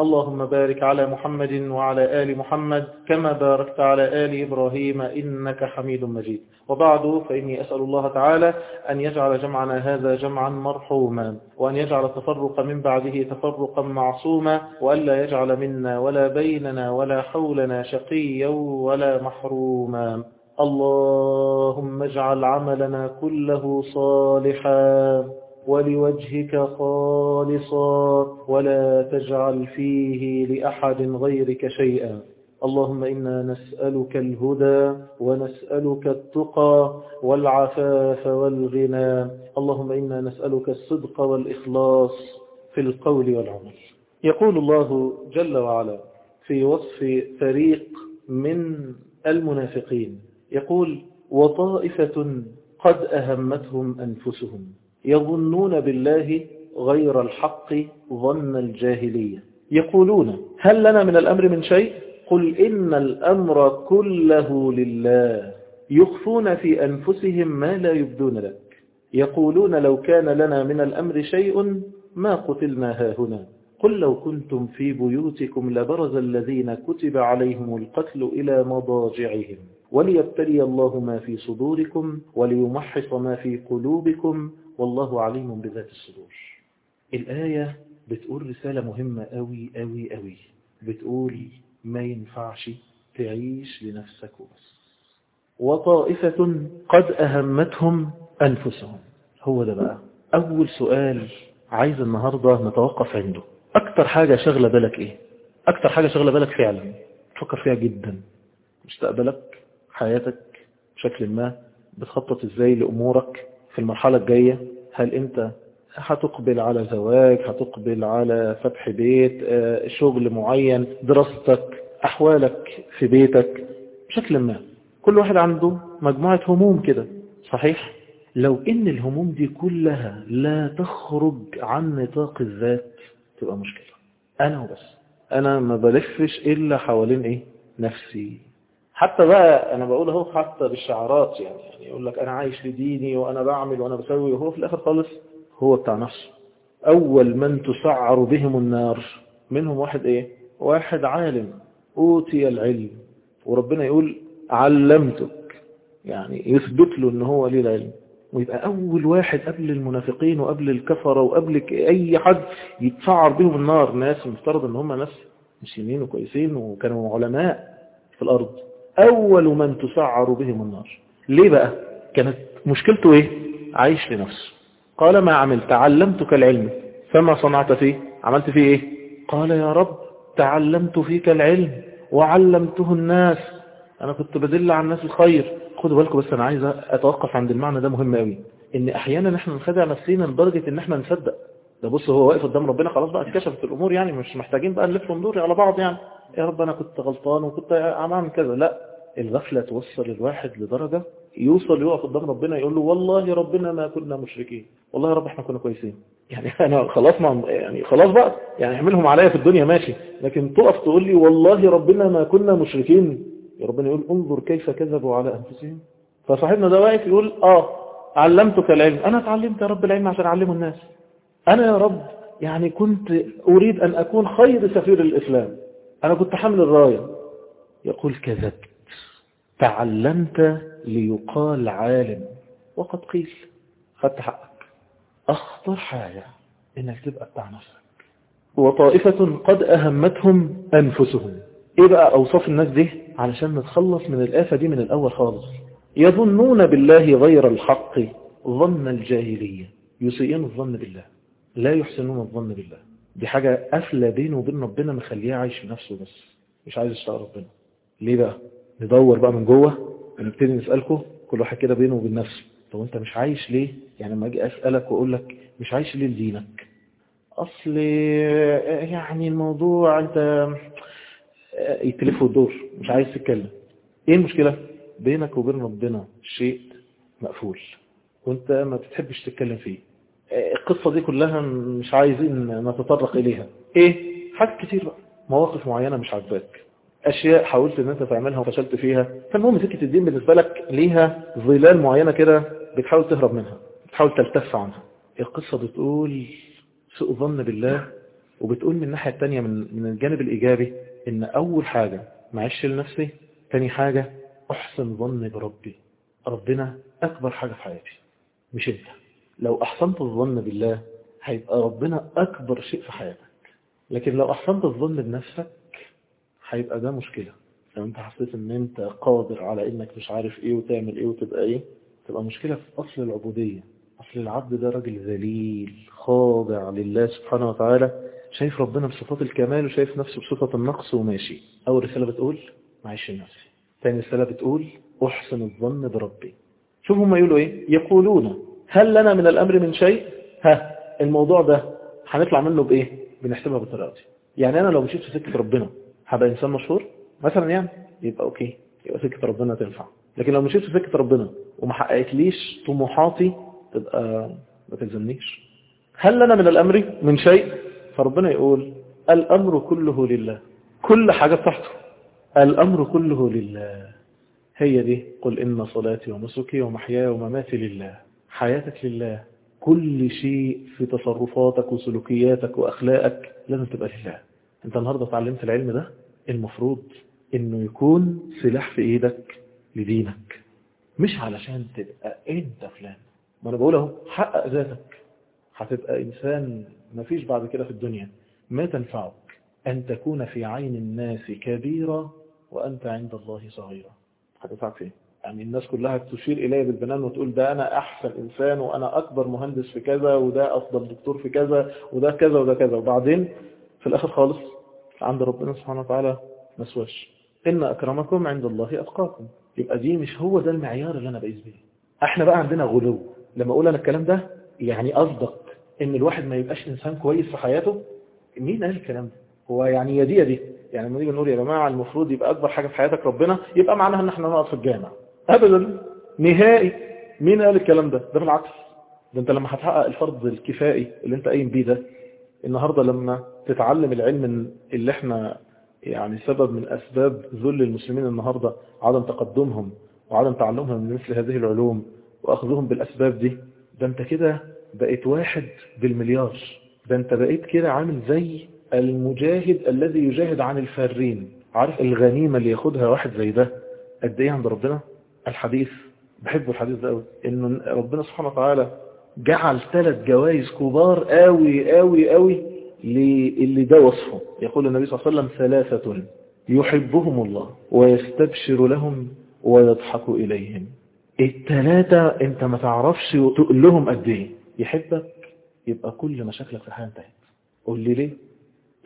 اللهم بارك على محمد وعلى آل محمد كما باركت على آل إبراهيم إنك حميد مجيد. وبعد فإني أسأل الله تعالى أن يجعل جمعنا هذا جمعا مرحوما وأن يجعل التفرق من بعده تفرقا معصوما وألا يجعل منا ولا بيننا ولا حولنا شقيا ولا محروما. اللهم اجعل عملنا كله صالحا. ولوجهك خالصا ولا تجعل فيه لأحد غيرك شيئا. اللهم إنا نسألك الهدى ونسألك التقى والعفاف والغنى. اللهم إنا نسألك الصدق والإخلاص في القول والعمل. يقول الله جل وعلا في وصف فريق من المنافقين يقول وطائفة قد أهمتهم أنفسهم. يظنون بالله غير الحق ظن الجاهلية. يقولون هل لنا من الأمر من شيء؟ قل إن الأمر كله لله. يخفون في أنفسهم ما لا يبدون لك. يقولون لو كان لنا من الأمر شيء ما قتلنا هاهنا. قل لو كنتم في بيوتكم لبرز الذين كتب عليهم القتل إلى مضاجعهم. وليبتلي الله ما في صدوركم وليمحص ما في قلوبكم والله عليم بذات الصدور. الآية بتقول رسالة مهمة أوي أوي أوي. بتقول ما ينفعش تعيش لنفسك وبس. وطائفة قد أهمتهم أنفسهم. هو ده بقى. أول سؤال عايز النهاردة نتوقف عنده. أكتر حاجة شغلة بالك إيه؟ أكتر حاجة شغلة بالك فعلا. تفكر فيها جدا. مستقبلك؟ حياتك بشكل ما بتخطط إزاي لأمورك في المرحلة الجاية؟ هل أنت هتقبل على زواج هتقبل على فتح بيت شغل معين دراستك أحوالك في بيتك؟ بشكل ما. كل واحد عنده مجموعة هموم كده. صحيح؟ لو إن الهموم دي كلها لا تخرج عن نطاق الذات تبقى مشكلة. أنا وبس. أنا ما بلفش إلا حوالين إيه؟ نفسي. حتى بقى أنا بقول أهو حتى بالشعارات يعني, يعني يقول لك أنا عايش لديني وأنا بعمل وأنا بسوي وهو في الآخر خالص هو بتاع نفسه. أول من تسعر بهم النار منهم واحد إيه؟ واحد عالم أوتي العلم. وربنا يقول علمتك يعني يثبت له ان هو ليه العلم. ويبقى أول واحد قبل المنافقين وقبل الكفرة وقبل أي حد يتسعر بهم النار. ناس مفترض إن هم ناس مسلمين وكويسين وكانوا علماء في الأرض. أول من تسعر بهم النار. ليه بقى؟ كانت مشكلته إيه؟ عايش لنفسه. قال ما عملت علمتك العلم. فما صنعت فيه؟ عملت فيه إيه؟ قال يا رب تعلمت فيك العلم وعلمته الناس. أنا كنت بدل على الناس الخير. خدوا بالكم بس أنا عايز أتوقف عند المعنى ده مهم قوي إن أحيانا إحنا نخدع نفسينا لدرجة إن إحنا نصدق. ده بص هو واقف قدام ربنا خلاص بقى اتكشفت الأمور يعني مش محتاجين بقى نلف وندور على بعض يعني. يا رب أنا كنت غلطان وكنت عمل كذا. لا الغفلة توصل الواحد لدرجة يوصل يقف قدام ربنا يقول له والله ربنا ما كنا مشركين. والله يا رب إحنا كنا كويسين. يعني أنا خلاص ما يعني خلاص بقى. يعني اعملهم عليا في الدنيا ماشي. لكن تقف تقول لي والله ربنا ما كنا مشركين. يا ربنا يقول انظر كيف كذبوا على أنفسهم. فصاحبنا ده واقف يقول آه علمتك العلم. أنا اتعلمت يا رب العلم عشان أعلمه الناس. أنا يا رب يعني كنت أريد أن أكون خير سفير الإسلام. أنا كنت حامل الراية. يقول كذبت. تعلمت ليقال عالم. وقد قيل. خدت حقك. أخطر حاجة إنك تبقى بتاع نفسك. وطائفة قد أهمتهم أنفسهم. إيه بقى أوصاف الناس دي؟ علشان نتخلص من الآفة دي من الأول خالص. يظنون بالله غير الحق ظن الجاهلية. يسيئون الظن بالله. لا يحسنون الظن بالله. دي حاجة قافلة بينه وبين ربنا مخليه عايش نفسه بس مش عايز يشتغل ربنا. ليه بقى؟ ندور بقى من جوه ونبتدي نسألكم كل واحد كده بينه وبين نفسه. طب انت مش عايش ليه؟ يعني لما أجي أسألك وأقول لك مش عايش ليه لدينك؟ أصل يعني الموضوع أنت يتلف وتدور مش عايز تتكلم. إيه المشكلة؟ بينك وبين ربنا شيء مقفول وأنت ما بتحبش تتكلم فيه. القصة دي كلها مش عايزين نتطرق إليها. إيه؟ حاجات كتير بقى. مواقف معينة مش عاجباك. أشياء حاولت أن أنت تعملها وفشلت فيها. فالمهم سكة الدين بالنسبة لك ليها ظلال معينة كده بتحاول تهرب منها بتحاول تلتف عنها. القصة بتقول سوء ظن بالله وبتقول من الناحية التانية من, من الجانب الإيجابي إن أول حاجة معيش لنفسي تاني حاجة أحسن ظن بربي. ربنا أكبر حاجة في حياتي. مش أنت. لو أحسنت الظن بالله هيبقى ربنا أكبر شيء في حياتك. لكن لو أحسنت الظن بنفسك هيبقى ده مشكلة. لو أنت حسيت أن أنت قادر على أنك مش عارف إيه وتعمل إيه وتبقى إيه تبقى مشكلة في أصل العبودية. أصل العبد ده راجل ذليل خاضع لله سبحانه وتعالى شايف ربنا بصفات الكمال وشايف نفسه بصفة النقص وماشي. أول رسالة بتقول معيش نفسي ثاني رسالة بتقول أحسن الظن بربي شوف هم يقولوا إيه؟ يقولون هل لنا من الأمر من شيء؟ ها الموضوع ده هنطلع منه بإيه؟ بنحسبها بالطريقة دي. يعني أنا لو مشيت في سكة ربنا هبقى إنسان مشهور؟ مثلا يعني يبقى أوكي يبقى سكة ربنا تنفع. لكن لو مشيت في سكة ربنا وما حققتليش طموحاتي تبقى ما تلزمنيش. هل لنا من الأمر من شيء؟ فربنا يقول الأمر كله لله. كل حاجة بتاعته. الأمر كله لله. هي دي قل إن صلاتي ونسكي ومحياي ومماتي لله. حياتك لله. كل شيء في تصرفاتك وسلوكياتك وأخلاقك لازم تبقى لله. انت النهاردة تعلمت العلم ده؟ المفروض إنه يكون سلاح في إيدك لدينك. مش علشان تبقى أنت فلان. ما أنا بقول أهو حقق ذاتك. هتبقى إنسان ما فيش بعد كده في الدنيا. ما تنفعك أن تكون في عين الناس كبيرة وأنت عند الله صغيرة. هتنفعك فين يعني الناس كلها تشير إلي بالبنان وتقول ده أنا أحسن إنسان وأنا أكبر مهندس في كذا وده أفضل دكتور في كذا وده كذا وده كذا. وبعدين في الآخر خالص عند ربنا سبحانه وتعالى مسواش إن أكرمكم عند الله أتقاكم. يبقى دي مش هو ده المعيار اللي أنا بقيس بيه. إحنا بقى عندنا غلو. لما أقول أنا الكلام ده يعني أصدق إن الواحد ما يبقاش إنسان كويس في حياته. مين قال الكلام ده؟ هو يعني يا دي يا دي. يعني لما نيجي نقول يا جماعة المفروض يبقى أكبر حاجة في حياتك ربنا يبقى معناها إن إحنا نقعد في الجامع. أبدا نهائي مين قال الكلام ده. ده بالعكس. ده أنت لما هتحقق الفرض الكفائي اللي أنت قايم بيه ده النهاردة لما تتعلم العلم اللي إحنا يعني سبب من أسباب ذل المسلمين النهاردة عدم تقدمهم وعدم تعلمهم من مثل هذه العلوم وأخذهم بالأسباب دي ده أنت كده بقيت واحد بالمليار. ده أنت بقيت كده عامل زي المجاهد الذي يجاهد عن الفارين. عارف الغنيمة اللي ياخدها واحد زي ده؟ قد إيه عند ربنا؟ الحديث بحب الحديث ده قوي ان ربنا سبحانه وتعالى جعل ثلاث جوائز كبار قوي قوي قوي اللي ده وصفه. يقول النبي صلى الله عليه وسلم ثلاثة يحبهم الله ويستبشر لهم ويضحك إليهم. الثلاثة أنت ما تعرفش تقول لهم قد إيه. يحبك يبقى كل مشاكلك في الحياة انتهت. قول لي ليه؟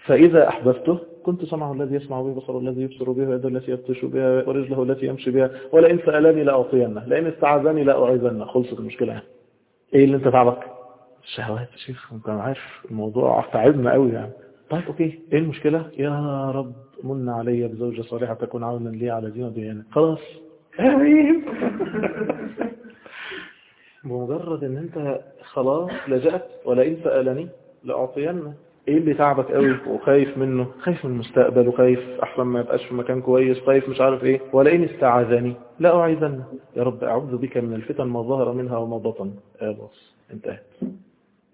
فإذا أحببته كنت سمعه الذي يسمع به بصره الذي يبصر به ويده التي يبطش بها ورجله التي يمشي بها. ولئن سألني لأعطينه. لئن استعاذني لأعيذنه. خلصت المشكلة يعني. إيه اللي أنت تعبك؟ الشهوات يا شيخ. أنت عارف الموضوع تعبنا قوي يعني. طيب أوكي. إيه المشكلة؟ يا رب من علي بزوجة صالحة تكون عونا لي على دين وديانة خلاص. أمين. بمجرد إن أنت خلاص لجأت ولئن سألني لأعطينه. إيه اللي تعبك قوي وخايف منه؟ خايف من المستقبل وخايف أحسن ما يبقاش في مكان كويس خايف مش عارف إيه. ولئن استعاذني لا أعيذنه. يا رب أعوذ بك من الفتن ما ظهر منها وما بطن. آه بص انتهت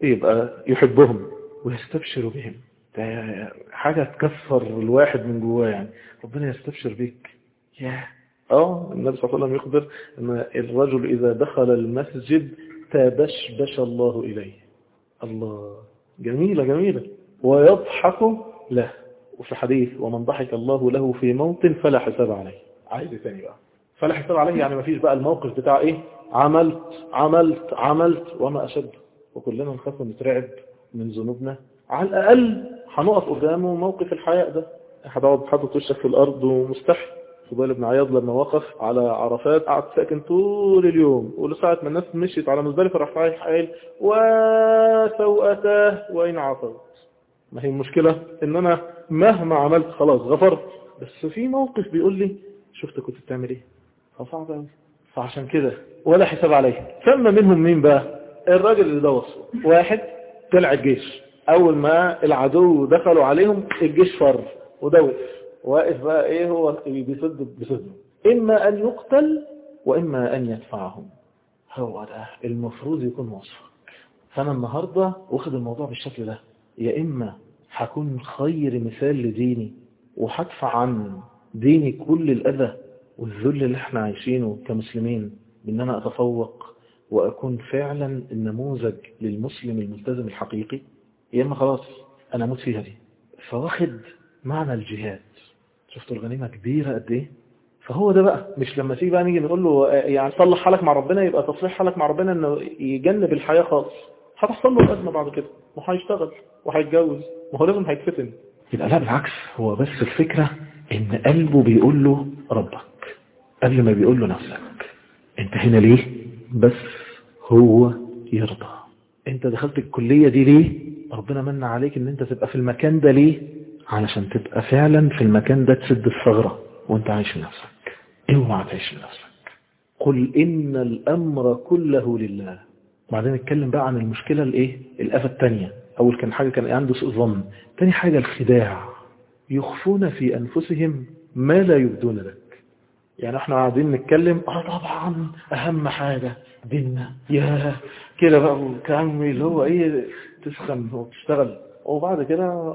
يبقى يحبهم ويستبشر بهم. ده حاجة تكسر الواحد من جواه يعني. ربنا يستبشر بيك. ياه. آه النبي صلى الله عليه وسلم يخبر إن الرجل إذا دخل المسجد تبشبش الله إليه. الله. جميلة جميلة. ويضحك له. وفي حديث ومن ضحك الله له في موت فلا حساب عليه. عايز تاني بقى؟ فلا حساب عليه يعني ما فيش بقى الموقف بتاع إيه؟ عملت عملت عملت وما أشد. وكلنا نخاف ونترعب من ذنوبنا. على الأقل هنقف قدامه موقف الحياء ده. هتقعد حاطط وشك في الأرض ومستحي. فضيل بن عياض لما وقف على عرفات قعد ساكن طول اليوم. ولساعة ما الناس مشيت على مزدلفة راح رايح قايل وسوءته وإن عصوت ما هي المشكلة؟ إن أنا مهما عملت خلاص غفرت. بس في موقف بيقول لي شفت كنت بتعمل إيه؟ فصعب قوي فعشان كده ولا حساب عليه ثم منهم مين بقى؟ الراجل اللي ده وصفه واحد طلع الجيش. أول ما العدو دخلوا عليهم الجيش فر وده وقف واقف بقى إيه هو؟ بيسد بسده إما أن يقتل وإما أن يدفعهم. هو ده المفروض يكون وصفك. فأنا النهاردة واخد الموضوع بالشكل ده. يا إما هكون خير مثال لديني وهدفع عن ديني كل الأذى والذل اللي إحنا عايشينه كمسلمين بإن أنا أتفوق وأكون فعلا النموذج للمسلم الملتزم الحقيقي يا إما خلاص أنا أموت فيها دي. فواخد معنى الجهاد. شفتوا الغنيمة كبيرة قد إيه؟ فهو ده بقى مش لما تيجي بقى نيجي نقول له يعني صلح حالك مع ربنا يبقى تصليح حالك مع ربنا إنه يجنب الحياة خالص. هتحصل له الأزمة بعد كده وهيشتغل وهيتجوز ما هو لازم هيتفتن. يبقى لا بالعكس هو بس الفكرة إن قلبه بيقول له ربك قبل ما بيقول له نفسك. أنت هنا ليه؟ بس هو يرضى. أنت دخلت الكلية دي ليه؟ ربنا من عليك إن أنت تبقى في المكان ده ليه؟ علشان تبقى فعلا في المكان ده تسد الثغرة وأنت عايش لنفسك. اوعى تعيش لنفسك. قل إن الأمر كله لله. بعدين نتكلم بقى عن المشكلة الإيه؟ الآفة الثانية أول كان حاجة كان عنده سوء ظن. تاني حاجة الخداع. يخفون في أنفسهم ما لا يبدون لك. يعني إحنا قاعدين نتكلم آه طبعا أهم حاجة ديننا. يا كده بقى وكلام اللي هو إيه تسخن وتشتغل. وبعد كده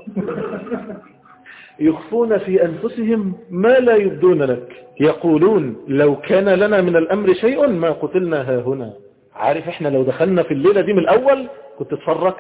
يخفون في أنفسهم ما لا يبدون لك. يقولون لو كان لنا من الأمر شيء ما قتلنا ها هنا. عارف إحنا لو دخلنا في الليلة دي من الأول كنت اتفرجت.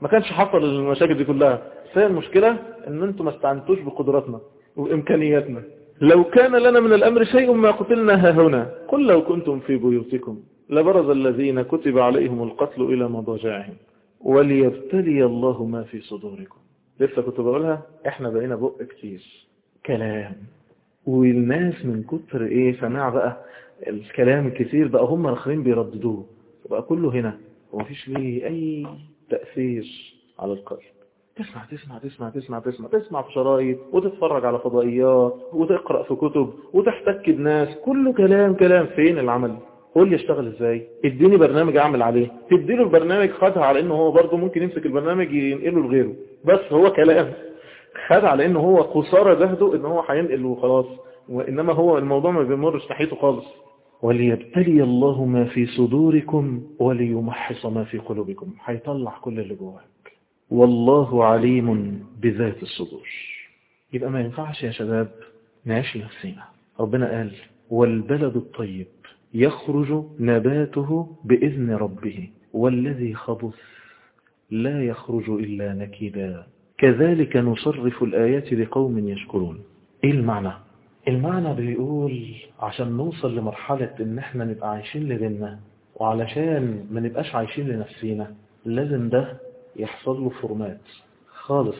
ما كانش حصل المشاكل دي كلها. بس هي المشكلة إن أنتم ما استعنتوش بقدراتنا وإمكانياتنا. لو كان لنا من الأمر شيء ما قتلنا هنا. قل لو كنتم في بيوتكم لبرز الذين كتب عليهم القتل إلى مضاجعهم. وليبتلي الله ما في صدوركم. لسه كنت بقولها؟ إحنا بقينا بق كتير. كلام. والناس من كتر إيه؟ سماع بقى. الكلام الكتير بقى هم الاخرين بيرددوه. بقى كله هنا. ومفيش ليه أي تأثير على القلب. تسمع تسمع تسمع تسمع تسمع تسمع في شرايط وتتفرج على فضائيات وتقرأ في كتب وتحتك بناس. كله كلام كلام. فين العمل؟ قول لي اشتغل إزاي؟ اديني برنامج أعمل عليه. تديله البرنامج خدها على إنه هو برضه ممكن يمسك البرنامج ينقله لغيره. بس هو كلام. خد على إنه هو خسارة جهده إن هو هينقل وخلاص. وإنما هو الموضوع ما بيمرش ناحيته خالص. وليبتلي الله ما في صدوركم وليمحص ما في قلوبكم. هيطلع كل اللي جواك. والله عليم بذات الصدور. يبقى ما ينفعش يا شباب نعيش لنفسنا ربنا قال والبلد الطيب يخرج نباته بإذن ربه والذي خبث لا يخرج إلا نكدا. كذلك نصرف الآيات لقوم يشكرون. إيه المعنى؟ المعنى بيقول عشان نوصل لمرحلة إن إحنا نبقى عايشين لديننا وعلشان ما نبقاش عايشين لنفسينا لازم ده يحصل له format خالص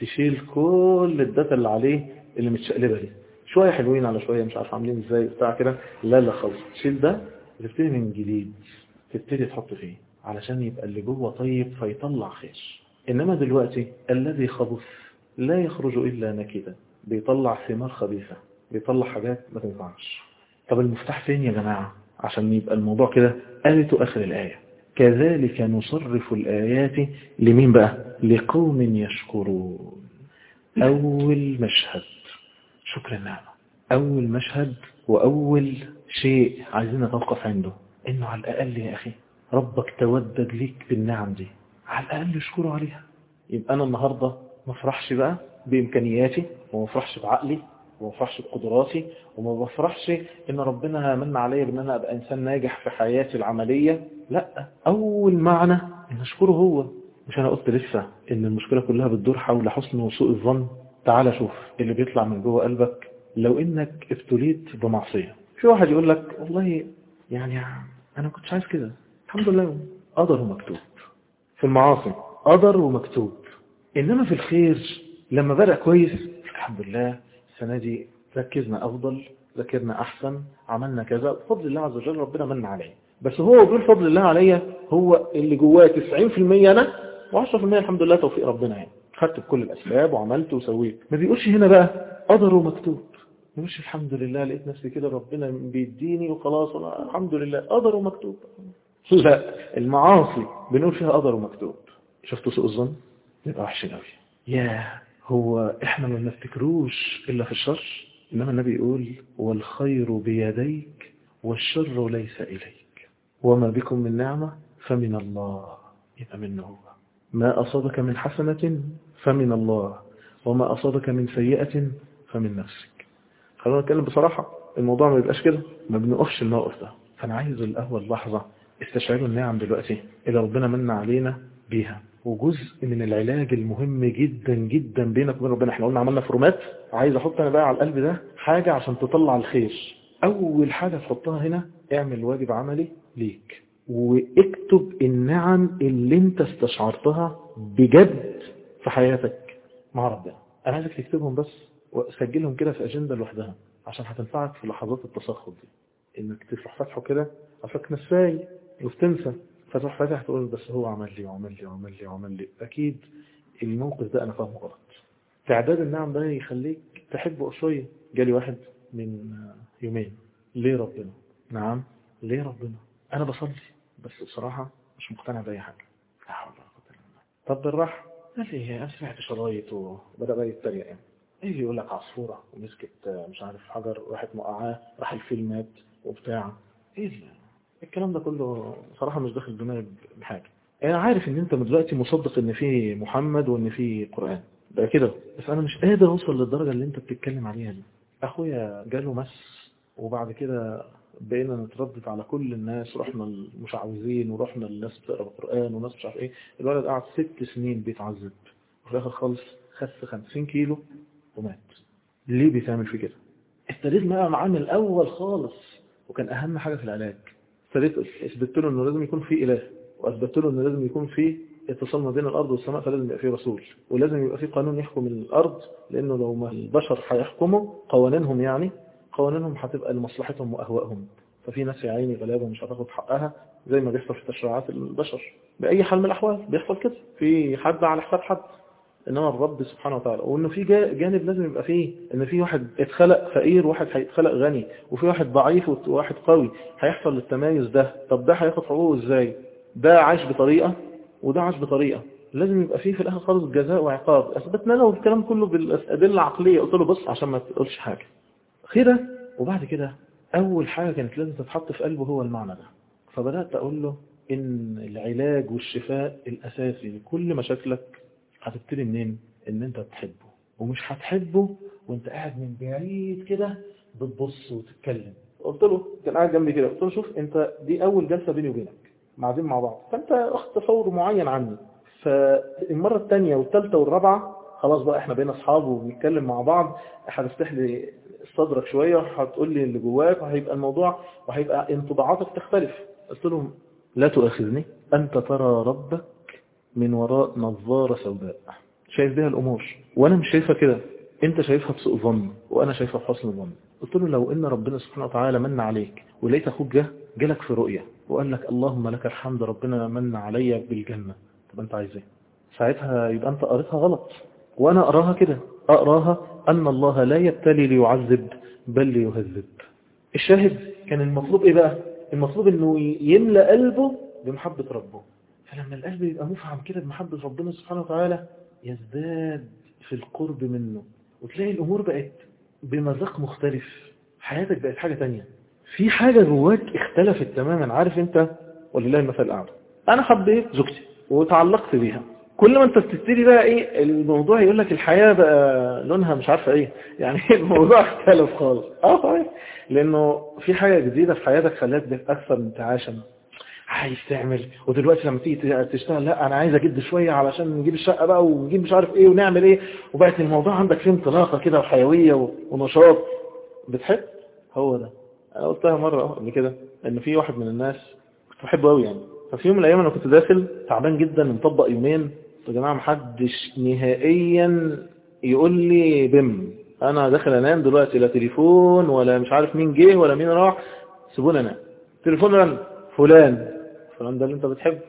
تشيل كل ال data اللي عليه اللي متشقلبة دي. شوية حلوين على شوية مش عارف عاملين إزاي بتاع كده. لا لا خالص. تشيل ده تبتدي من جديد تبتدي تحط فيه علشان يبقى اللي جوه طيب فيطلع خير. إنما دلوقتي الذي خبث لا يخرج إلا نكدا بيطلع ثمار خبيثة. بيطلع حاجات ما تنفعش. طب المفتاح فين يا جماعة؟ عشان يبقى الموضوع كده قالته آخر الآية. كذلك نصرف الآيات لمين بقى؟ لقوم يشكرون. أول مشهد. شكر النعمة أول مشهد وأول شيء عايزين نتوقف عنده. إنه على الأقل يا أخي ربك تودد ليك بالنعم دي. على الأقل اشكره عليها. يبقى أنا النهاردة ما افرحش بقى بإمكانياتي وما افرحش بعقلي. وما افرحش بقدراتي وما بفرحش إن ربنا من عليا بأن أنا أبقى إنسان ناجح في حياتي العملية. لا أول معنى إن أشكره هو. مش أنا قلت لسه إن المشكلة كلها بتدور حول حسن وسوء الظن. تعال شوف اللي بيطلع من جوه قلبك. لو إنك ابتليت بمعصية. في واحد يقول لك والله يعني أنا كنتش عايز كده. الحمد لله. قدر ومكتوب. في المعاصي قدر ومكتوب. إنما في الخير لما بدأ كويس الحمد لله. السنة دي ركزنا أفضل ذاكرنا أحسن عملنا كذا بفضل الله عز وجل ربنا من عليه. بس هو بيقول فضل الله عليا هو اللي جواه 90% أنا و10% الحمد لله توفيق ربنا يعني. خدت بكل الأسباب وعملت وسويت. ما بيقولش هنا بقى قدر ومكتوب. مش الحمد لله لقيت نفسي كده ربنا بيديني وخلاص أنا الحمد لله قدر ومكتوب. لا المعاصي بنقول فيها قدر ومكتوب. شفتوا سوء الظن؟ يبقى وحش قوي. ياه. هو إحنا ما بنفتكروش إلا في الشر إنما النبي يقول والخير بيديك والشر ليس إليك وما بكم من نعمة فمن الله يبقى منه هو. ما أصابك من حسنة فمن الله وما أصابك من سيئة فمن نفسك. خلونا نتكلم بصراحة الموضوع ما يبقاش كده ما بنقفش الموقف ده. فأنا عايز الأول لحظة استشعروا النعم دلوقتي اللي ربنا من علينا بيها. وجزء من العلاج المهم جدا جدا بينك وبين ربنا. إحنا قلنا عملنا فورمات عايز أحط أنا بقى على القلب ده حاجة عشان تطلع الخير. أول حاجة تحطها هنا اعمل واجب عملي ليك. واكتب النعم اللي أنت استشعرتها بجد في حياتك مع ربنا. أنا عايزك تكتبهم بس وسجلهم كده في أجندة لوحدها عشان هتنفعك في لحظات التسخط دي. إنك تروح فاتحه كده. عشان نساي وبتنسى فتروح فاتح تقول بس هو عمل لي وعمل لي وعمل لي وعمل لي. أكيد الموقف ده أنا فاهمه غلط. تعداد النعم ده يخليك تحبه شوية. جالي واحد من يومين. ليه ربنا؟ نعم ليه ربنا؟ أنا بصلي بس بصراحة مش مقتنع بأي حاجة. لا حول ولا قوة إلا بالله. طب بالراحة. قال لي أنا سمعت شرايط وبدا بقى يتريق يعني. يجي يقول لك؟ عصفورة ومسكت مش عارف حجر راحت موقعاه راح الفيل مات وبتاع. إيه الكلام ده كله صراحة مش داخل دماغي بحاجة. أنا عارف إن أنت دلوقتي مصدق إن في محمد وإن في قرآن. ده كده. بس أنا مش قادر أوصل للدرجة اللي أنت بتتكلم عليها دي. أخويا جاله مس وبعد كده بقينا نتردد على كل الناس. رحنا المشعوذين ورحنا الناس بتقرأ القرآن وناس مش عارف إيه. الولد قعد ست سنين بيتعذب. وفي الآخر خالص خس 50 كيلو ومات. ليه بيتعمل في كده؟ ابتديت بقى معاه من الأول خالص وكان أهم حاجة في العلاج. ابتديت أثبت له إنه لازم يكون في إله وأثبت له إنه لازم يكون في اتصال ما بين الأرض والسماء فلازم يبقى في رسول ولازم يبقى في قانون يحكم الأرض لأنه لو ما البشر هيحكموا قوانينهم يعني قوانينهم هتبقى لمصلحتهم وأهوائهم. ففي ناس يا عيني غلابة مش هتاخد حقها زي ما بيحصل في تشريعات البشر. بأي حال من الأحوال بيحصل كده. في حد على حساب حد. إنما الرب سبحانه وتعالى. وإنه في جانب لازم يبقى فيه إن في واحد اتخلق فقير وواحد هيتخلق غني وفي واحد ضعيف وواحد قوي هيحصل التمايز ده. طب ده هياخد حقوقه إزاي؟ ده عايش بطريقة وده عايش بطريقة. لازم يبقى فيه في الآخر خالص جزاء وعقاب. اثبتنا له الكلام كله بالأدلة العقلية. قلت له بص عشان ما تقولش حاجة. كده وبعد كده أول حاجة كانت لازم تتحط في قلبه هو المعنى ده. فبدأت أقول له إن العلاج والشفاء الأساسي لكل مشاكلك هتبتدي منين؟ إن أنت تحبه. ومش هتحبه وأنت قاعد من بعيد كده بتبص وتتكلم. قلت له كان قاعد جنبي كده. قلت له شوف أنت دي أول جلسة بيني وبينك. قاعدين مع بعض. فأنت أخذت تصور معين عني. فالمرة الثانية والثالثه والرابعة خلاص بقى إحنا بقينا أصحاب وبنتكلم مع بعض. هتفتح لي صدرك شوية وهتقول لي اللي جواك وهيبقى الموضوع وهيبقى انطباعاتك تختلف. قلت لهم لا تؤاخذني. أنت ترى ربك من وراء نظارة سوداء. شايف بيها الأمور. وأنا مش شايفها كده. أنت شايفها بسوء ظن وأنا شايفها بحسن ظن. قلت له لو إن ربنا سبحانه وتعالى من عليك ولقيت أخوك جه جالك في رؤية وقال لك اللهم لك الحمد ربنا من عليا بالجنة. طب أنت عايز إيه؟ ساعتها يبقى أنت قريتها غلط. وأنا أقراها كده. أقراها أن الله لا يبتلي ليعذب بل ليهذب. الشاهد كان المطلوب إيه بقى؟ المطلوب أنه يملأ قلبه بمحبة ربه. فلما القلب يبقى مفعم كده بمحبة ربنا سبحانه وتعالى يزداد في القرب منه. وتلاقي الأمور بقت بمذاق مختلف. حياتك بقت حاجة تانية. في حاجة جواك اختلفت تماما. عارف انت؟ ولله المثل الأعلى. أنا حبيت زوجتي وتعلقت بيها. كل ما انت بتبتدي بقى إيه الموضوع يقول لك الحياة بقى لونها مش عارفة إيه. يعني الموضوع اختلف خالص. آه لأنه في حاجة جديدة في حياتك خلاك أكثر من تعاشا عايز تعمل ودلوقتي لما تيجي تشتغل لا أنا عايز أجد شوية علشان نجيب الشقة بقى ونجيب مش عارف إيه ونعمل إيه. وبقت الموضوع عندك فيه انطلاقة كده وحيوية ونشاط. بتحب؟ هو ده. أنا قلتها مرة قبل كده إن في واحد من الناس كنت بحبه قوي يعني. ففي يوم من الأيام أنا كنت داخل تعبان جدا مطبق يومين. يا جماعة محدش نهائيا يقول لي بم أنا داخل أنام دلوقتي لا تليفون ولا مش عارف مين جه ولا مين راح. سيبوني أنام. تليفون رن. فلان. فلان ده اللي انت بتحبه.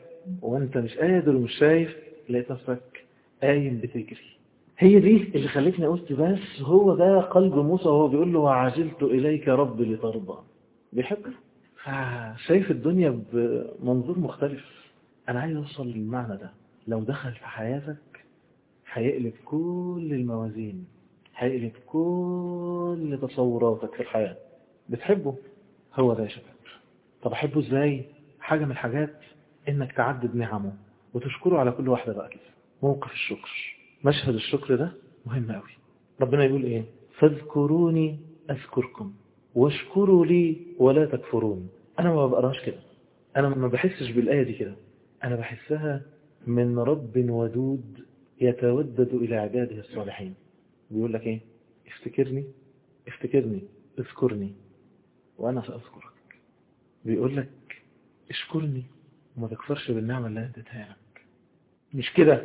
وانت مش قادر ومش شايف لقيت نفسك قايم بتجري. هي دي اللي خلتني قلت بس هو ده قلب موسى وهو بيقول له وعجلت إليك ربي لترضى بيحبك شايف الدنيا بمنظور مختلف. أنا عايز أوصل للمعنى ده. لو دخل في حياتك هيقلب كل الموازين هيقلب كل تصوراتك في الحياة. بتحبه؟ هو ده يا شباب. طب أحبه إزاي؟ حاجة من الحاجات إنك تعدد نعمه وتشكره على كل واحدة بقى كده. موقف الشكر. مشهد الشكر ده مهم قوي ربنا يقول إيه؟ فاذكروني أذكركم واشكروا لي ولا تكفرون. أنا ما بقراش كده. أنا ما بحسش بالآية دي كده. أنا بحسها من رب ودود يتودد إلى عباده الصالحين. بيقول لك إيه؟ افتكرني افتكرني اذكرني وأنا سأذكرك. بيقول لك اشكرني وما تكفرش بالنعمة اللي اديتها لك. مش كده؟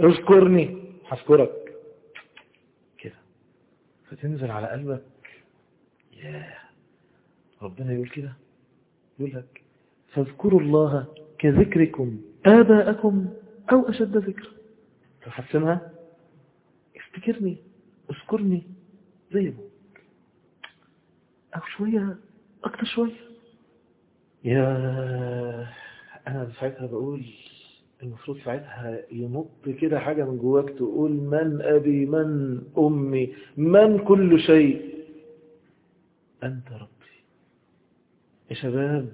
اذكرني هذكرك. كده. فتنزل على قلبك. ياه. ربنا يقول كده؟ يقول لك فاذكروا الله كذكركم آباءكم أو أشد ذكر. تحسنها افتكرني اذكرني زي أبوك أو شوية أكتر شوية. يا أنا ساعتها بقول المفروض ساعتها ينط كده حاجة من جواك تقول من أبي من أمي من كل شيء. أنت ربي. يا شباب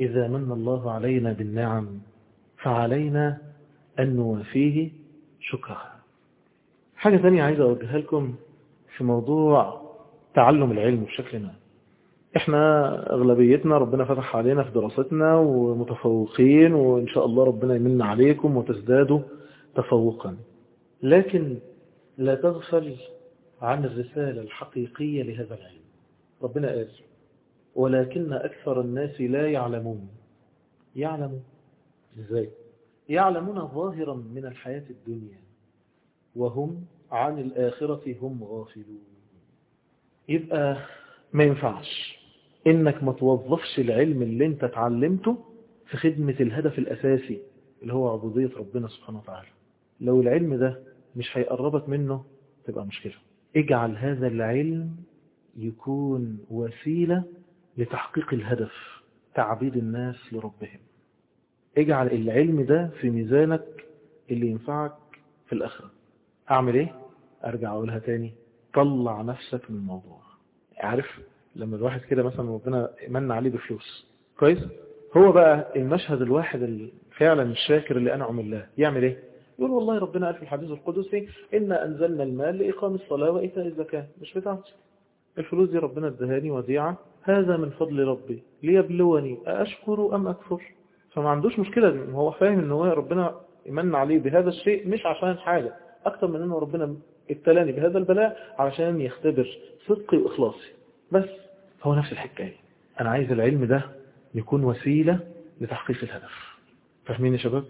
إذا من الله علينا بالنعم فعلينا أن نوافيه شكرها حاجة ثانية عايز أوجهها لكم في موضوع تعلم العلم بشكل ما. إحنا أغلبيتنا ربنا فتح علينا في دراستنا ومتفوقين وإن شاء الله ربنا يمن عليكم وتزدادوا تفوقا. لكن لا تغفل عن الرسالة الحقيقية لهذا العلم. ربنا قال ولكن أكثر الناس لا يعلمون يعلمون إزاي؟ يعلمون ظاهرا من الحياة الدنيا وهم عن الآخرة هم غافلون. يبقى ما ينفعش. إنك ما توظفش العلم اللي أنت اتعلمته في خدمة الهدف الأساسي اللي هو عبودية ربنا سبحانه وتعالى. لو العلم ده مش هيقربك منه تبقى مشكلة. اجعل هذا العلم يكون وسيلة لتحقيق الهدف تعبيد الناس لربهم. اجعل العلم ده في ميزانك اللي ينفعك في الآخرة. أعمل إيه؟ أرجع أقولها تاني. طلع نفسك من الموضوع. عارف؟ لما الواحد كده مثلا ربنا من عليه بفلوس. كويس؟ هو بقى المشهد الواحد فعلا الشاكر اللي أنعم الله. يعمل إيه؟ يقول والله ربنا قال في الحديث القدسي إنا أنزلنا المال لإقام الصلاة وإيتاء الزكاة. مش بتاعتي الفلوس دي ربنا ادهاني وديعة هذا من فضل ربي ليبلوني. أشكر أم أكفر؟ فما عندوش مشكلة. هو فاهم إن هو ربنا يمن عليه بهذا الشيء مش عشان حاجة. أكتر من أنه ربنا ابتلاني بهذا البلاء علشان يختبر صدقي وإخلاصي. بس هو نفس الحكاية. أنا عايز العلم ده يكون وسيلة لتحقيق الهدف. فاهمين يا شباب؟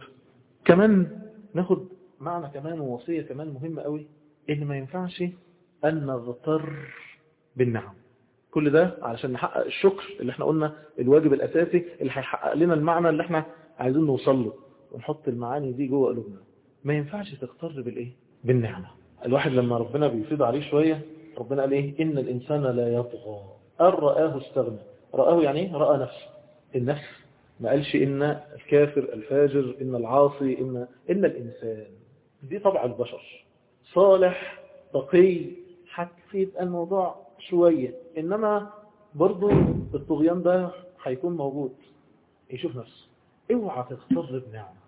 كمان ناخد معنى كمان ووصية كمان مهمة قوي إن ما ينفعش أن نغتر بالنعم. كل ده علشان نحقق الشكر اللي إحنا قلنا الواجب الأساسي اللي هيحقق لنا المعنى اللي إحنا عايزين نوصل له. ونحط المعاني دي جوه قلوبنا. ما ينفعش تغتر بالإيه؟ بالنعمة. الواحد لما ربنا بيفيض عليه شوية ربنا قال إيه؟ إن الإنسان لا يطغى. ان رآه استغنى. رآه يعني إيه رأى نفسه. النفس. ما قالش إن الكافر الفاجر إن العاصي إن إن الإنسان. دي طبع البشر. صالح تقي هتفيد الموضوع شوية. إنما برضو الطغيان ده هيكون موجود. يشوف نفسه. اوعى تغتر بنعمة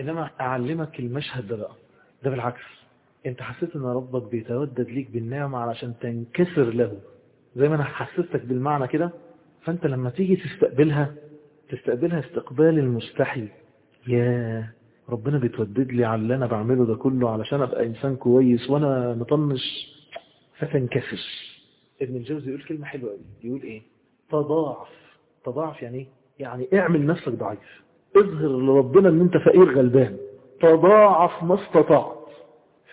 إنما أعلمك المشهد ده بقى. ده بالعكس. انت حسيت ان ربك بيتودد ليك بالنعمة علشان تنكسر له. زي ما أنا حسستك بالمعنى كده فانت لما تيجي تستقبلها تستقبلها استقبال المستحي. يا ربنا بيتودد لي على اللي أنا بعمله ده كله علشان ابقى انسان كويس وأنا مطنش. فتنكسر. ابن الجوزي يقول كلمة حلوة قوي. يقول إيه؟ تضاعف. تضاعف يعني إيه؟ يعني اعمل نفسك ضعيف. اظهر لربنا ان انت فقير غلبان. تضاعف ما استطعت.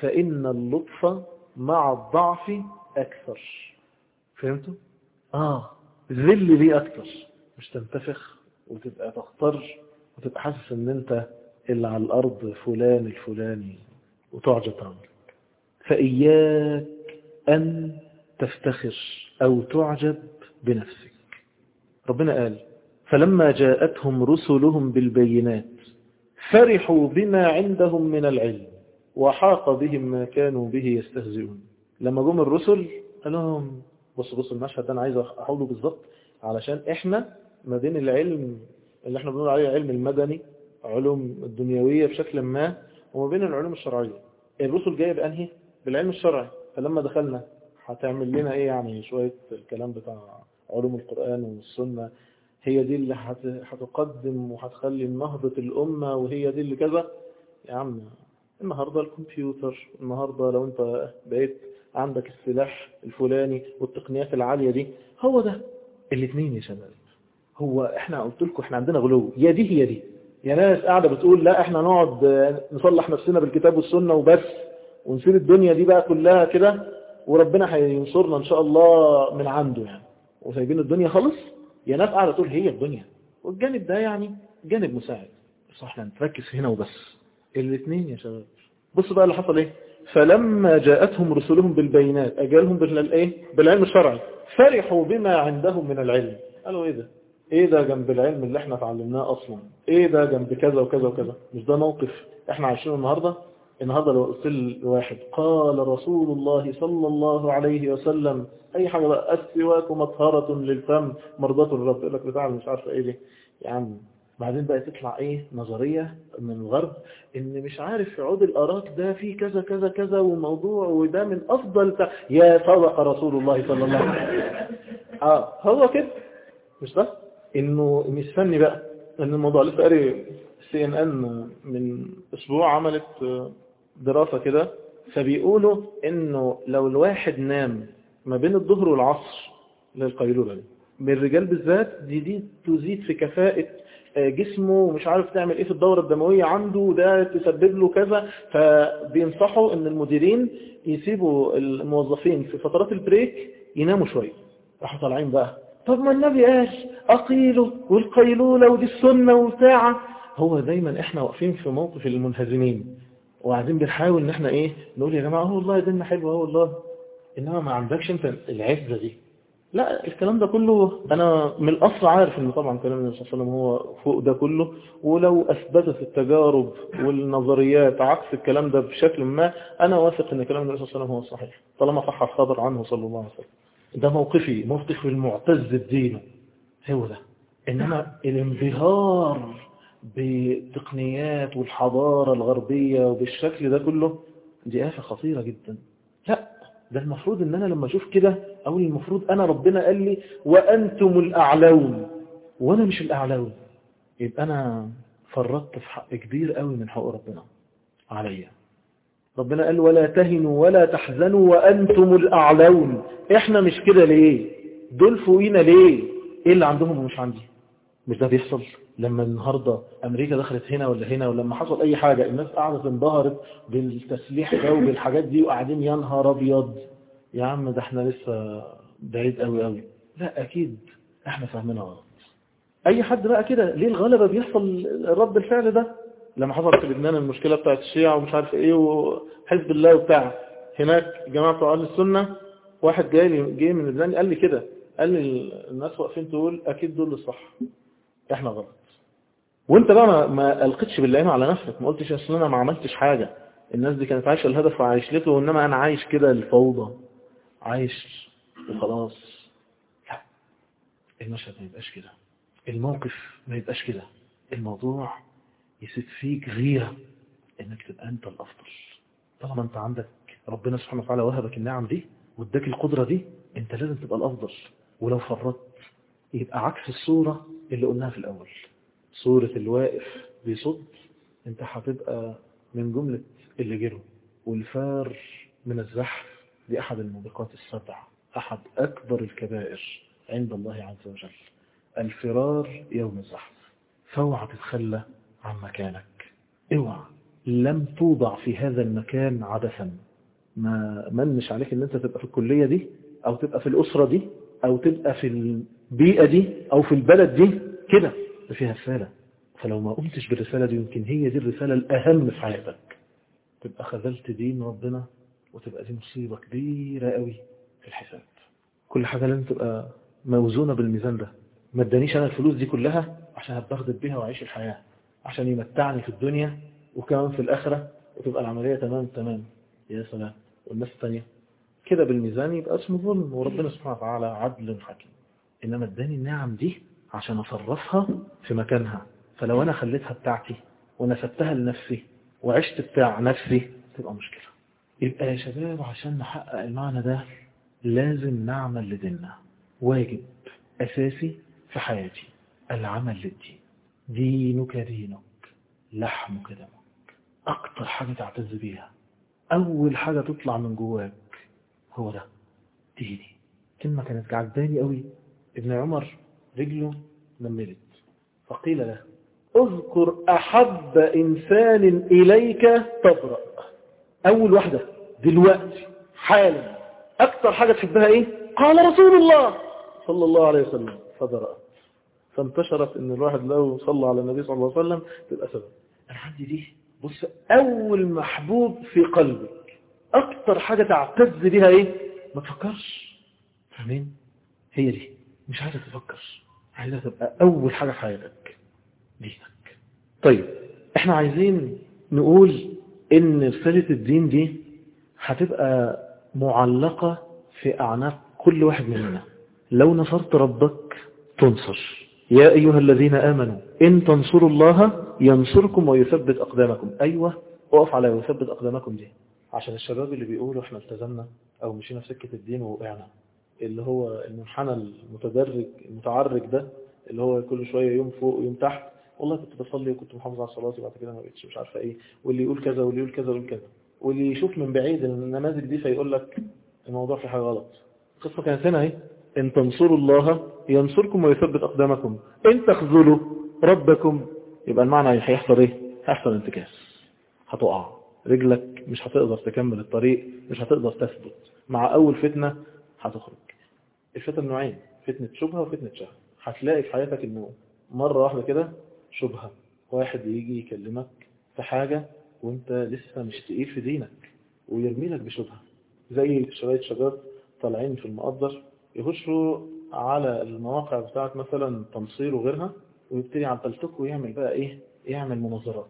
فإن اللطف مع الضعف أكثر. فهمتوا؟ آه ذل لي أكثر. مش تنتفخ وتبقى تختار وتبقى حاسس إن أنت اللي على الأرض فلان الفلاني وتعجب عنك فإياك أن تفتخر أو تعجب بنفسك. ربنا قال فلما جاءتهم رسلهم بالبينات فرحوا بما عندهم من العلم. وحاق بهم ما كانوا به يستهزئون. لما جم الرسل قال لهم بص بص المشهد ده أنا عايز احوله بالظبط علشان إحنا ما بين العلم اللي إحنا بنقول عليه علم المدني علوم الدنيوية بشكل ما وما بين العلوم الشرعية. الرسل جاية بأنهي؟ بالعلم الشرعي. فلما دخلنا هتعمل لنا إيه يعني شوية الكلام بتاع علوم القرآن والسنة؟ هي دي اللي هتقدم وهتخلي نهضة الأمة وهي دي اللي كذا؟ يا عم النهاردة الكمبيوتر النهاردة لو انت بقيت عندك السلاح الفلاني والتقنيات العالية دي هو ده الاثنين يا شباب. هو إحنا قلت لكم إحنا عندنا غلو. يا دي هي دي. يا ناس قاعدة بتقول لا إحنا نقعد نصلح نفسنا بالكتاب والسنة وبس ونسيب الدنيا دي بقى كلها كده وربنا هينصرنا إن شاء الله من عنده يعني. وسايبين الدنيا خالص؟ يا ناس قاعدة تقول هي الدنيا. والجانب ده يعني جانب مساعد. بس إحنا نتركز هنا وبس. الاثنين يا شباب. بص بقى اللي حصل إيه؟ فلما جاءتهم رسلهم بالبينات أجالهم بالايه بالعلم الشرعي. فرحوا بما عندهم من العلم. قالوا إيه ده؟ إيه ده جنب العلم اللي إحنا اتعلمناه أصلا؟ إيه ده جنب كذا وكذا وكذا؟ مش ده موقف إحنا عايشينه النهارده؟ النهارده لو قلت لواحد قال رسول الله صلى الله عليه وسلم أي حاجة بقى؟ السواك مطهرة للفم مرضاة الرب. يقول لك بتاع مش عارفة إيه دي. يا عم بعدين بقى تطلع إيه نظرية من الغرب ان مش عارف عود الاراك ده فيه كذا كذا كذا وموضوع وده من افضل ت... يا صدق رسول الله صلى الله عليه وسلم. آه هو كده. مش ده؟ انه مش فني بقى. ان الموضوع لسه قاري سي ان ان من أسبوع عملت دراسة كده. فبيقولوا إنه لو الواحد نام ما بين الظهر والعصر للقيلولة دي من الرجال بالذات دي دي تزيد في كفاءة جسمه ومش عارف تعمل إيه في الدورة الدموية عنده وده تسبب له كذا. فبينصحوا إن المديرين يسيبوا الموظفين في فترات البريك يناموا شوية راحوا طالعين بقى. طب ما النبي قال اقيله والقيلولة ودي السنة والساعة. هو دايما إحنا واقفين في موقف المنهزمين وقاعدين بنحاول إن إحنا إيه نقول يا جماعة هو والله ديننا حلو هو والله إنما ما عندكش أنت العزة دي. لا الكلام ده كله أنا من الأصل عارف أن طبعا كلام النبي صلى الله عليه وسلم هو فوق ده كله ولو أثبتت التجارب والنظريات عكس الكلام ده بشكل ما أنا واثق أن كلام النبي صلى الله عليه وسلم هو الصحيح طالما صح الخبر عنه صلى الله عليه وسلم. ده موقفي موقف المعتز بدينه هو ده. إنما الانبهار بالتقنيات والحضارة الغربية وبالشكل ده كله دي آفة خطيرة جدا. ده المفروض إن أنا لما أشوف كده أو المفروض أنا ربنا قال لي وأنتم الأعلون. وأنا مش الأعلون. يبقى أنا فرطت في حق كبير قوي من حق ربنا عليا. ربنا قال ولا تهنوا ولا تحزنوا وأنتم الأعلون. إحنا مش كده ليه؟ دول فوقينا ليه؟ إيه اللي عندهم ومش عندي؟ مش ده بيحصل لما النهاردة أمريكا دخلت هنا ولا هنا ولما حصل أي حاجة الناس قعدت انبهرت بالتسليح ده وبالحاجات دي وقاعدين يا نهار أبيض. يا عم ده إحنا لسه بعيد قوي قوي لا أكيد إحنا فاهمينها غلط. أي حد بقى كده ليه الغلبة بيحصل رد الفعل ده؟ لما حصلت في لبنان المشكلة بتاعت الشيعة ومش عارف إيه وحزب الله وبتاع. هناك جماعة بتوع السنة واحد جاي جاي من لبنان قال لي كده قال لي الناس واقفين تقول أكيد دول الصح. إحنا غلط. وانت بقى ما, ما القتش بالعين على نفسك ما قلتش أصل أنا ما عملتش حاجة. الناس دي كانت عايشة الهدف وعايش لته وإنما أنا عايش كده الفوضى عايش وخلاص. لا المشهد ما يبقاش كده. الموقف ما يبقاش كده. الموضوع يسيب فيك غيرة إنك تبقى أنت الأفضل. طالما أنت عندك ربنا سبحانه وتعالى وهبك النعم دي واداك القدرة دي أنت لازم تبقى الأفضل. ولو فرطت يبقى عكس الصورة اللي قلناها في الأول. صورة الواقف بيصد أنت هتبقى من جملة اللي جروا والفار من الزحف دي أحد الموبقات السبع أحد أكبر الكبائر عند الله عز وجل. الفرار يوم الزحف. فاوعى تتخلى عن مكانك. اوعى. لم توضع في هذا المكان عبثا ما منش عليك إن أنت تبقى في الكلية دي أو تبقى في الأسرة دي أو تبقى في البيئة دي أو في البلد دي. كده فيها رسالة. فلو ما قمتش بالرسالة دي يمكن هي دي الرسالة الأهم في حياتك. تبقى خذلت دين ربنا وتبقى دي مصيبة كبيرة قوي في الحساب. كل حاجة لازم تبقى موزونة بالميزان ده. ما ادانيش أنا الفلوس دي كلها عشان اتبغدد بيها وأعيش الحياة. عشان يمتعني في الدنيا وكمان في الآخرة وتبقى العملية تمام تمام. يا سلام. والناس الثانية كده بالميزان يبقى اسمه ظلم وربنا سبحانه وتعالى عدل حكيم. إنما اداني النعم دي عشان أصرفها في مكانها. فلو أنا خليتها بتاعتي ونسبتها لنفسي وعشت بتاع نفسي تبقى مشكلة. يبقى يا شباب عشان نحقق المعنى ده لازم نعمل لديننا واجب أساسي في حياتي العمل للدين. دينك دينك لحمك دمك أكتر حاجة تعتز بيها أول حاجة تطلع من جواك هو ده ديني. كلمة كانت عجباني قوي. ابن عمر رجله نملت. فقيل له اذكر أحب إنسان إليك تبرأ. أول واحدة دلوقتي حالا. أكتر حاجة تحبها إيه؟ قال رسول الله صلى الله عليه وسلم فبرأت. فانتشرت إن الواحد لو صلى على النبي صلى الله عليه وسلم تبقى سبب أنا عندي دي بص أول محبوب في قلبك. أكتر حاجة تعتز بيها إيه؟ ما تفكرش. فاهمين؟ هي دي. مش عايزة تفكر. عايزة تبقى أول حاجة في حياتك دينك. طيب إحنا عايزين نقول إن رسالة الدين دي هتبقى معلقة في أعناق كل واحد مننا. لو نصرت ربك تنصر. يا أيها الذين آمنوا إن تنصروا الله ينصركم ويثبت أقدامكم. أيوة وقف على يثبت أقدامكم دي. عشان الشباب اللي بيقولوا إحنا التزمنا أو مشينا في سكة الدين ووقعنا. اللي هو المنحنى المتدرج المتعرج ده اللي هو كل شوية يوم فوق ويوم تحت. والله كنت بصلي وكنت محافظ على صلاتي بعد كده ما بقتش مش عارفة إيه. واللي يقول كذا واللي يقول كذا واللي كذا. واللي يشوف من بعيد النماذج دي فيقول لك الموضوع في حاجة غلط. القصة كانت هنا أهي. إن تنصروا الله ينصركم ويثبت أقدامكم. إن تخذلوا ربكم. يبقى المعنى هيحصل إيه؟ هيحصل انتكاس. هتقع. رجلك مش هتقدر تكمل الطريق مش هتقدر تثبت. مع أول فتنة هتخرج. الفتن نوعين فتنة شبهة وفتنة شهوة. هتلاقي في حياتك إنه مرة واحدة كده شبهة. واحد يجي يكلمك في حاجة وأنت لسه مش تقيل في دينك ويرمي لك بشبهة. زي شوية شباب طالعين في المقدر يخشوا على المواقع بتاعت مثلا تنصير وغيرها ويبتدي عن تلتك ويعمل بقى إيه؟ يعمل مناظرات.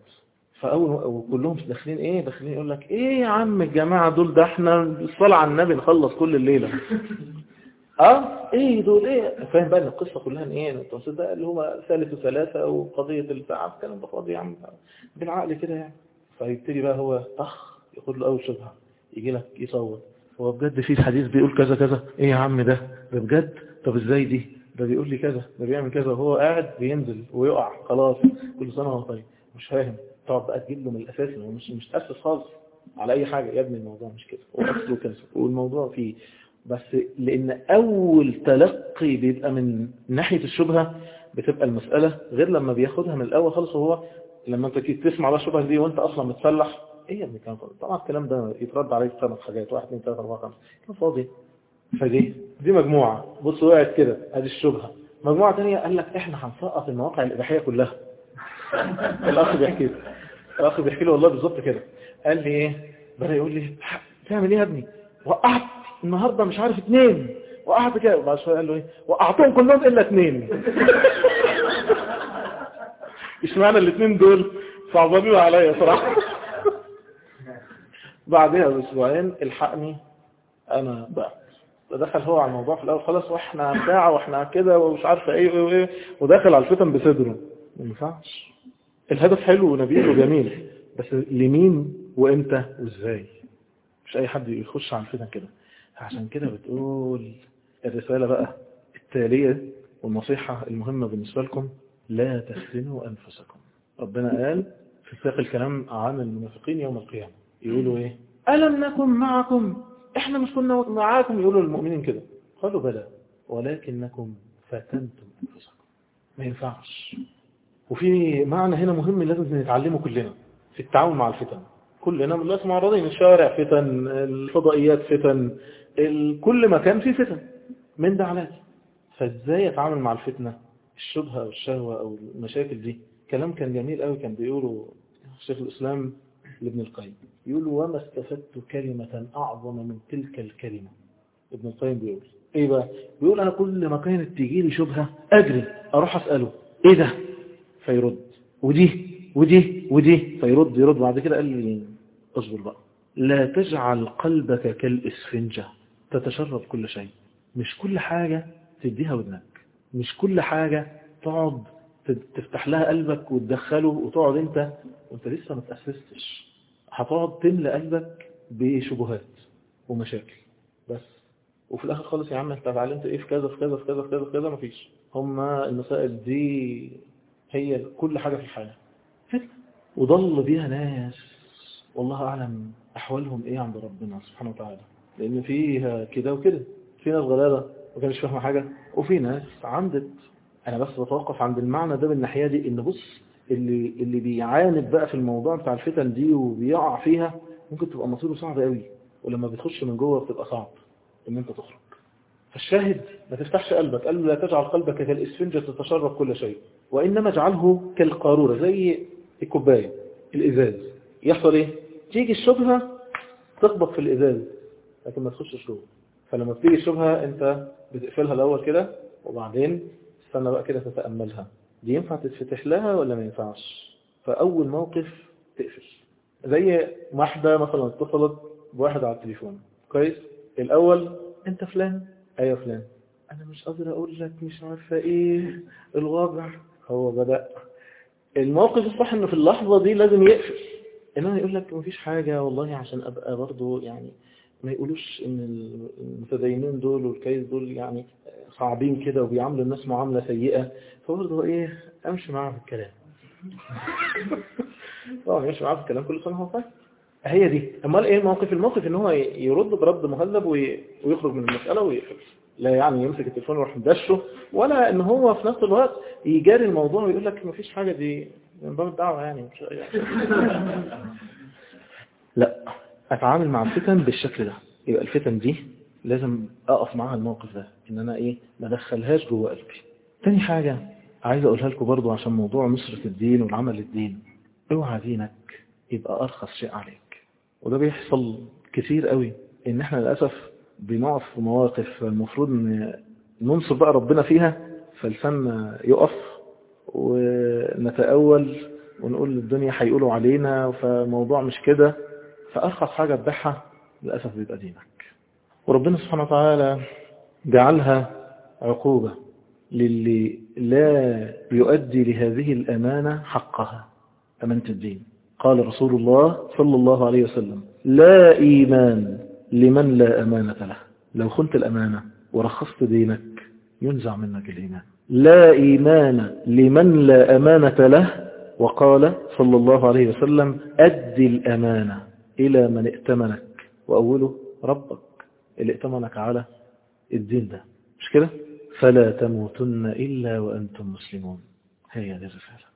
فأول وكلهم داخلين إيه؟ داخلين يقول لك إيه يا عم الجماعة دول ده إحنا الصلاة على النبي نخلص كل الليلة. آه؟ إيه دول إيه؟ فاهم بقى إن القصة كلها إيه؟ التنصير ده اللي هو ثالث وثلاثة وقضية الساعة الكلام ده فاضي يا عم. بالعقل كده يعني. فيبتدي بقى هو اخ ياخد له أول شبهة يجي لك يصوت. هو بجد في حديث بيقول كذا كذا؟ إيه يا عم ده؟ ده بجد؟ طب إزاي دي؟ ده بيقول لي كذا ده بيعمل كذا وهو قاعد بينزل ويقع خلاص كل سنة وهو طيب. مش فاهم. تقعد بقى تجيب له من الأساس إنه مش مش تأسس خالص على أي حاجة. يا ابني الموضوع مش كده. واصله والموضوع فيه. بس لأن أول تلقي بيبقى من ناحية الشبهة بتبقى المسألة غير لما بياخدها من الأول خالص. وهو لما أنت تسمع بقى الشبهة دي وأنت أصلا متسلح إيه يا ابني كلام فاضي طبعا الكلام ده يترد عليه في خمس حاجات. واحد اثنين ثلاثة أربعة خمسة. كلام فاضي. فدي دي مجموعة. بص وقعت كده. أدي الشبهة. مجموعة ثانية قال لك إحنا هنسقط المواقع الإباحية كلها. الأخ بيحكي الأخ بيحكي لي والله بالظبط كده. قال لي إيه؟ بدأ يقول لي تعمل إيه يا ابني؟ وقعت النهاردة مش عارف اثنين وقعت كده. وبعد شوية قال له إيه؟ وقعتهم كلهم إلا اثنين إشمعنى الاثنين دول؟ صعبانين عليا صراحة. بعدها بأسبوعين الحقني أنا بقى. دخل هو على الموضوع في الأول خلاص وإحنا ساعه وإحنا كده ومش عارفة إيه وإيه وداخل على الفتن بصدره. ما ينفعش. الهدف حلو ونبيل وجميل بس لمين وإمتى وإزاي؟ مش أي حد يخش على الفتن كده. عشان كده بتقول الرسالة بقى التالية والنصيحة المهمة بالنسبة لكم لا تفتنوا أنفسكم. ربنا قال في سياق الكلام عن المنافقين يوم القيامة يقولوا إيه؟ ألم نكن معكم؟ إحنا مش كنا معاكم يقولوا للمؤمنين كده. قالوا بلى ولكنكم فتنتم أنفسكم. ما ينفعش. وفي معنى هنا مهم لازم نتعلمه كلنا في التعامل مع الفتن. كلنا من الناس معرضين الشوارع فتن الفضائيات فتن كل مكان فيه فتن من ده على فازاي اتعامل مع الفتنة؟ الشبهة أو الشهوة أو المشاكل دي. كلام كان جميل قوي كان بيقوله شيخ الإسلام لابن القيم. يقول وما استفدت كلمة أعظم من تلك الكلمة. ابن القيم بيقول. إيه بقى؟ بيقول أنا كل ما كانت تيجي لي شبهة أجري أروح أسأله إيه ده؟ فيرد. ودي ودي ودي فيرد يرد. بعد كده قال لي اصبر بقى. لا تجعل قلبك كالإسفنجة. تتشرب كل شيء. مش كل حاجة تديها ودنك. مش كل حاجة تقعد تفتح لها قلبك وتدخله وتقعد انت. وانت لسه ما تأسستش. هتقعد تملى قلبك بشبهات ومشاكل. بس. وفي الآخر خالص يا عم انت اتعلمت إيه في كذا في كذا في كذا في كذا في كذا. مفيش. هما المسائل دي هي كل حاجة في الحياة. فتنة وضل بيها ناس والله أعلم أحوالهم إيه عند ربنا سبحانه وتعالى. لأن فيها كده وكده. في ناس غلابة ما كانش فاهمة حاجة. وفي ناس عندت أنا بس بتوقف عند المعنى ده بالناحية دي إن بص اللي اللي بيعاند بقى في الموضوع بتاع الفتن دي وبيقع فيها ممكن تبقى مصيره صعب قوي. ولما بتخش من جوه بتبقى صعب إن أنت تخرج. فالشاهد ما تفتحش قلبك. قال لا تجعل قلبك كالإسفنجة تتشرب كل شيء. وإنما اجعله كالقارورة زي الكوباية الإزاز. يحصل إيه؟ تيجي الشبهة تخبط في الإزاز لكن ما تخشش جوه. فلما بتيجي الشبهة أنت بتقفلها الأول كده وبعدين استنى بقى كده تتأملها. دي ينفع تتفتح لها ولا ما ينفعش؟ فأول موقف تقفل. زي واحدة مثلا اتصلت بواحد على التليفون. كويس؟ الأول أنت فلان. أيوة فلان. أنا مش قادر أقول لك مش عارفة إيه الوضع. هو بدأ. الموقف الصح إنه في اللحظة دي لازم يقفل. إنما يقول لك مفيش حاجة والله عشان أبقى برضو يعني ما يقولوش إن المتدينين دول والكيس دول يعني صعبين كده وبيعاملوا الناس معاملة سيئة. فبرضه إيه أمشي معاه في الكلام. طبعا يمشي معاه في الكلام كل سنة هو طيب. هي دي. أمال إيه الموقف؟ الموقف إن هو يرد برد مهذب ويخرج من المسألة ويقفل. لا يعني يمسك التليفون ويروح مدشه ولا إن هو في نفس الوقت يجاري الموضوع ويقول لك مفيش حاجة دي من باب الدعوة يعني مش لا أتعامل مع الفتن بالشكل ده. يبقى الفتن دي لازم أقف معاها الموقف ده إن أنا إيه ما أدخلهاش جوه قلبي. تاني حاجة عايز أقولها لكم برضو عشان موضوع نصرة الدين والعمل للدين اوعى دينك يبقى أرخص شيء عليك. وده بيحصل كتير قوي إن إحنا للأسف بنقف في مواقف المفروض إن ننصر بقى ربنا فيها فلساننا يقف ونتأول ونقول الدنيا هيقولوا علينا فموضوع مش كده. فأرخص حاجة تبيعها للأسف بيبقى دينك. وربنا سبحانه وتعالى جعلها عقوبة للي لا يؤدي لهذه الأمانة حقها أمانة الدين. قال رسول الله صلى الله عليه وسلم لا إيمان لمن لا أمانة له. لو خنت الأمانة ورخصت دينك ينزع منك الإيمان. لا إيمان لمن لا أمانة له. وقال صلى الله عليه وسلم أدي الأمانة إلى من ائتمنك. وأوله ربك اللي ائتمنك على الدين ده. مش كده؟ فلا تموتن إلا وأنتم مسلمون. هي دي الرسالة.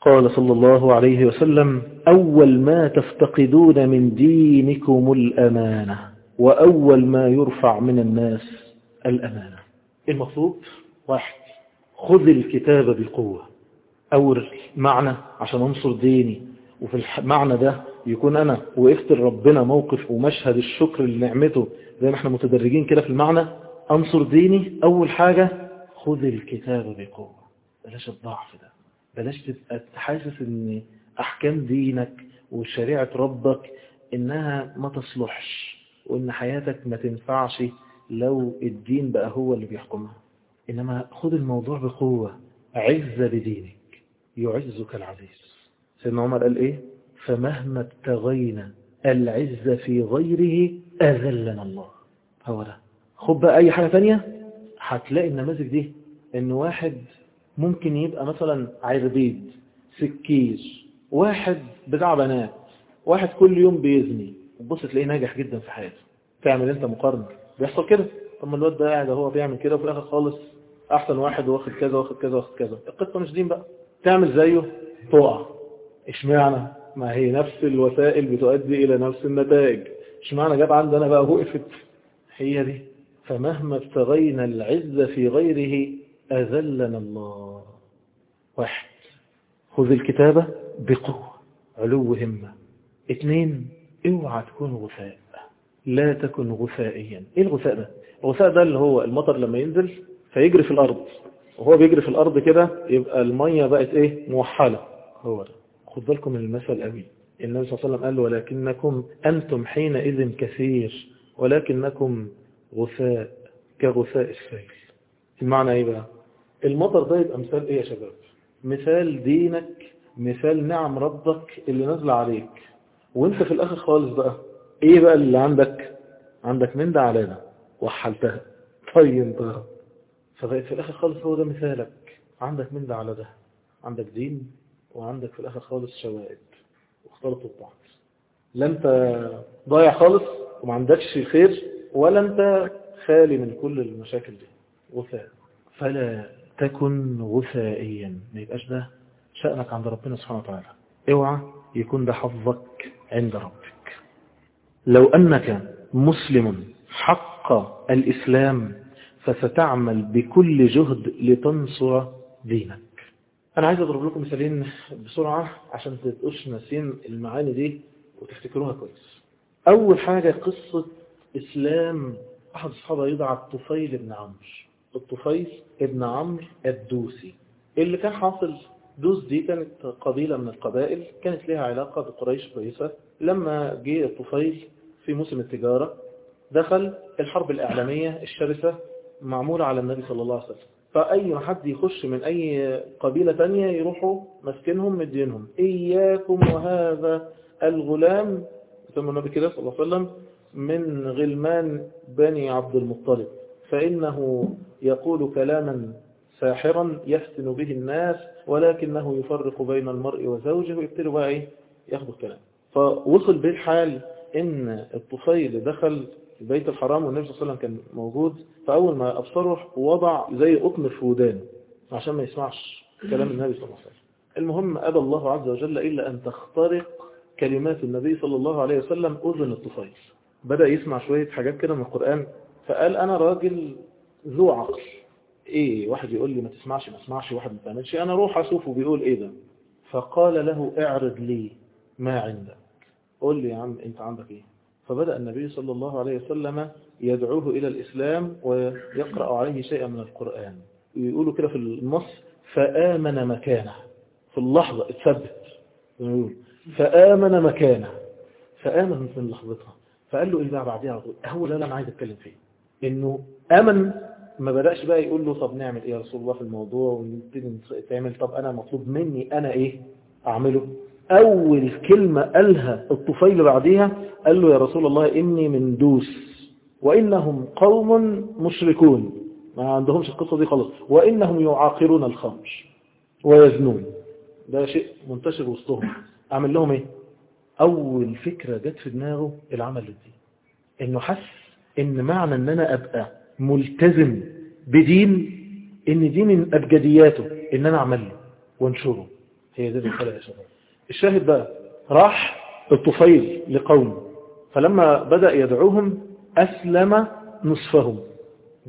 قال صلى الله عليه وسلم أول ما تفتقدون من دينكم الأمانة. وأول ما يرفع من الناس الأمانة. المطلوب واحد خذ الكتاب بقوة أول معنى عشان أنصر ديني. وفي المعنى ده يكون أنا وقفت لربنا موقف ومشهد الشكر لنعمته زي ما إحنا متدرجين كده في المعنى. أنصر ديني. أول حاجة خذ الكتاب بقوة. بلاش الضعف ده. بلاش تبقى حاسس إن أحكام دينك وشريعة ربك إنها ما تصلحش. وإن حياتك ما تنفعش لو الدين بقى هو اللي بيحكمها. إنما خد الموضوع بقوة عز بدينك يعزك العزيز. سيدنا عمر قال إيه؟ فمهما ابتغينا العز في غيره أذلنا الله. هو ده. خد بقى أي حاجة تانية؟ هتلاقي النماذج دي إن واحد ممكن يبقى مثلا عربيد سكير واحد بتاع بنات واحد كل يوم بيزني وبص تلاقيه ناجح جدا في حياته. تعمل أنت مقارنة بيحصل كده. طب ما الواد ده قاعد هو بيعمل كده وفي الآخر خالص أحسن واحد واخد كذا واخد كذا واخد كذا. القصة مش دين بقى. تعمل زيه تقع. اشمعنى؟ ما هي نفس الوسائل بتؤدي إلى نفس النتائج. اشمعنى جاب عندنا بقى وقفت؟ هي دي. فمهما ابتغينا العز في غيره أذلنا الله. واحد. خذ الكتابة بقوة علو همة اتنين. اوعى تكون غثاء. لا تكن غثائيا. إيه الغثاء ده؟ الغثاء ده اللي هو المطر لما ينزل فيجري في الأرض. وهو بيجري في الأرض كده يبقى المية بقت إيه؟ موحلة. هو ده. خد بالكم من المثل قوي. النبي صلى الله عليه وسلم قال ولكنكم أنتم حينئذ كثير ولكنكم غثاء كغثاء السيل. المعنى إيه بقى؟ المطر ده يبقى مثال إيه يا شباب؟ مثال دينك مثال نعم ربك اللي نزل عليك. وانت في الآخر خالص بقى إيه بقى اللي عندك؟ عندك من ده على ده؟ وحلتها. طيب فبقيت في الآخر خالص هو ده مثالك. عندك من ده على ده. عندك دين وعندك في الآخر خالص شوائب واختلطوا ببعض لا انت ضايع خالص وما عندكش خير ولا انت خالي من كل المشاكل دي. غثاء فلا تكن غثائيا ما يبقاش ده شأنك عند ربنا سبحانه وتعالى. اوعى يكون ده حظك عند ربك. لو أنك مسلم حق الإسلام فستعمل بكل جهد لتنصر دينك. أنا عايز أضرب لكم مثالين بسرعة عشان تبقوش ناسين المعاني دي وتفتكروها كويس. أول حاجة قصة إسلام. أحد الصحابة يدعى الطفيل بن عمرو. الطفيل ابن عمرو الدوسي. اللي كان حاصل دوس دي كانت قبيلة من القبائل كانت لها علاقة بقريش كويسة. لما جه الطفيل في موسم التجارة دخل الحرب الإعلامية الشرسة معمولة على النبي صلى الله عليه وسلم. فأي حد يخش من أي قبيلة تانية يروحوا مسكنهم مدينهم. إياكم وهذا الغلام ثم النبي كده صلى الله عليه وسلم من غلمان بني عبد المطلب. فإنه يقول كلاما ساحرا يفتن به الناس ولكنه يفرق بين المرء وزوجه. ويبتلوا بقى إيه؟ ياخدوا الكلام. فوصل به الحال إن الطفيل دخل البيت الحرام والنبي صلى الله عليه وسلم كان موجود فأول ما أبصره وضع زي قطن في ودانه عشان ما يسمعش كلام النبي صلى الله عليه وسلم. المهم أبى الله عز وجل إلا أن تخترق كلمات النبي صلى الله عليه وسلم أذن الطفيل. بدأ يسمع شوية حاجات كده من القرآن فقال أنا راجل ذو عقل. إيه واحد يقول لي ما تسمعش ما تسمعش واحد ما تعملش أنا أروح أشوفه بيقول إيه ده؟ فقال له اعرض لي ما عندك. قول لي يا عم أنت عندك إيه؟ فبدأ النبي صلى الله عليه وسلم يدعوه إلى الإسلام ويقرأ عليه شيئا من القرآن. يقولوا كده في النص فآمن مكانه. في اللحظة اتثبت. فآمن مكانه. فآمن من لحظتها. فقال له إيه بقى طول؟ هو ده أنا عايز أتكلم فيه. إنه آمن ما بدأش بقى يقول له طب نعمل إيه يا رسول الله في الموضوع ونبتدي تعمل طب أنا مطلوب مني أنا إيه أعمله؟ أول كلمة قالها الطفيل بعديها قال له يا رسول الله إني من دوس وإنهم قوم مشركون. ما عندهمش القصة دي خالص. وإنهم يعاقرون الخمر ويزنون. ده شيء منتشر وسطهم. أعمل لهم إيه؟ أول فكرة جت في دماغه العمل دي إنه حس إن معنى إن أنا أبقى ملتزم بدين إن دي من ابجدياته إن أنا اعمله وأنشره. هي دي الرساله يا شباب. الشاهد بقى راح الطفيل لقومه فلما بدأ يدعوهم أسلم نصفهم.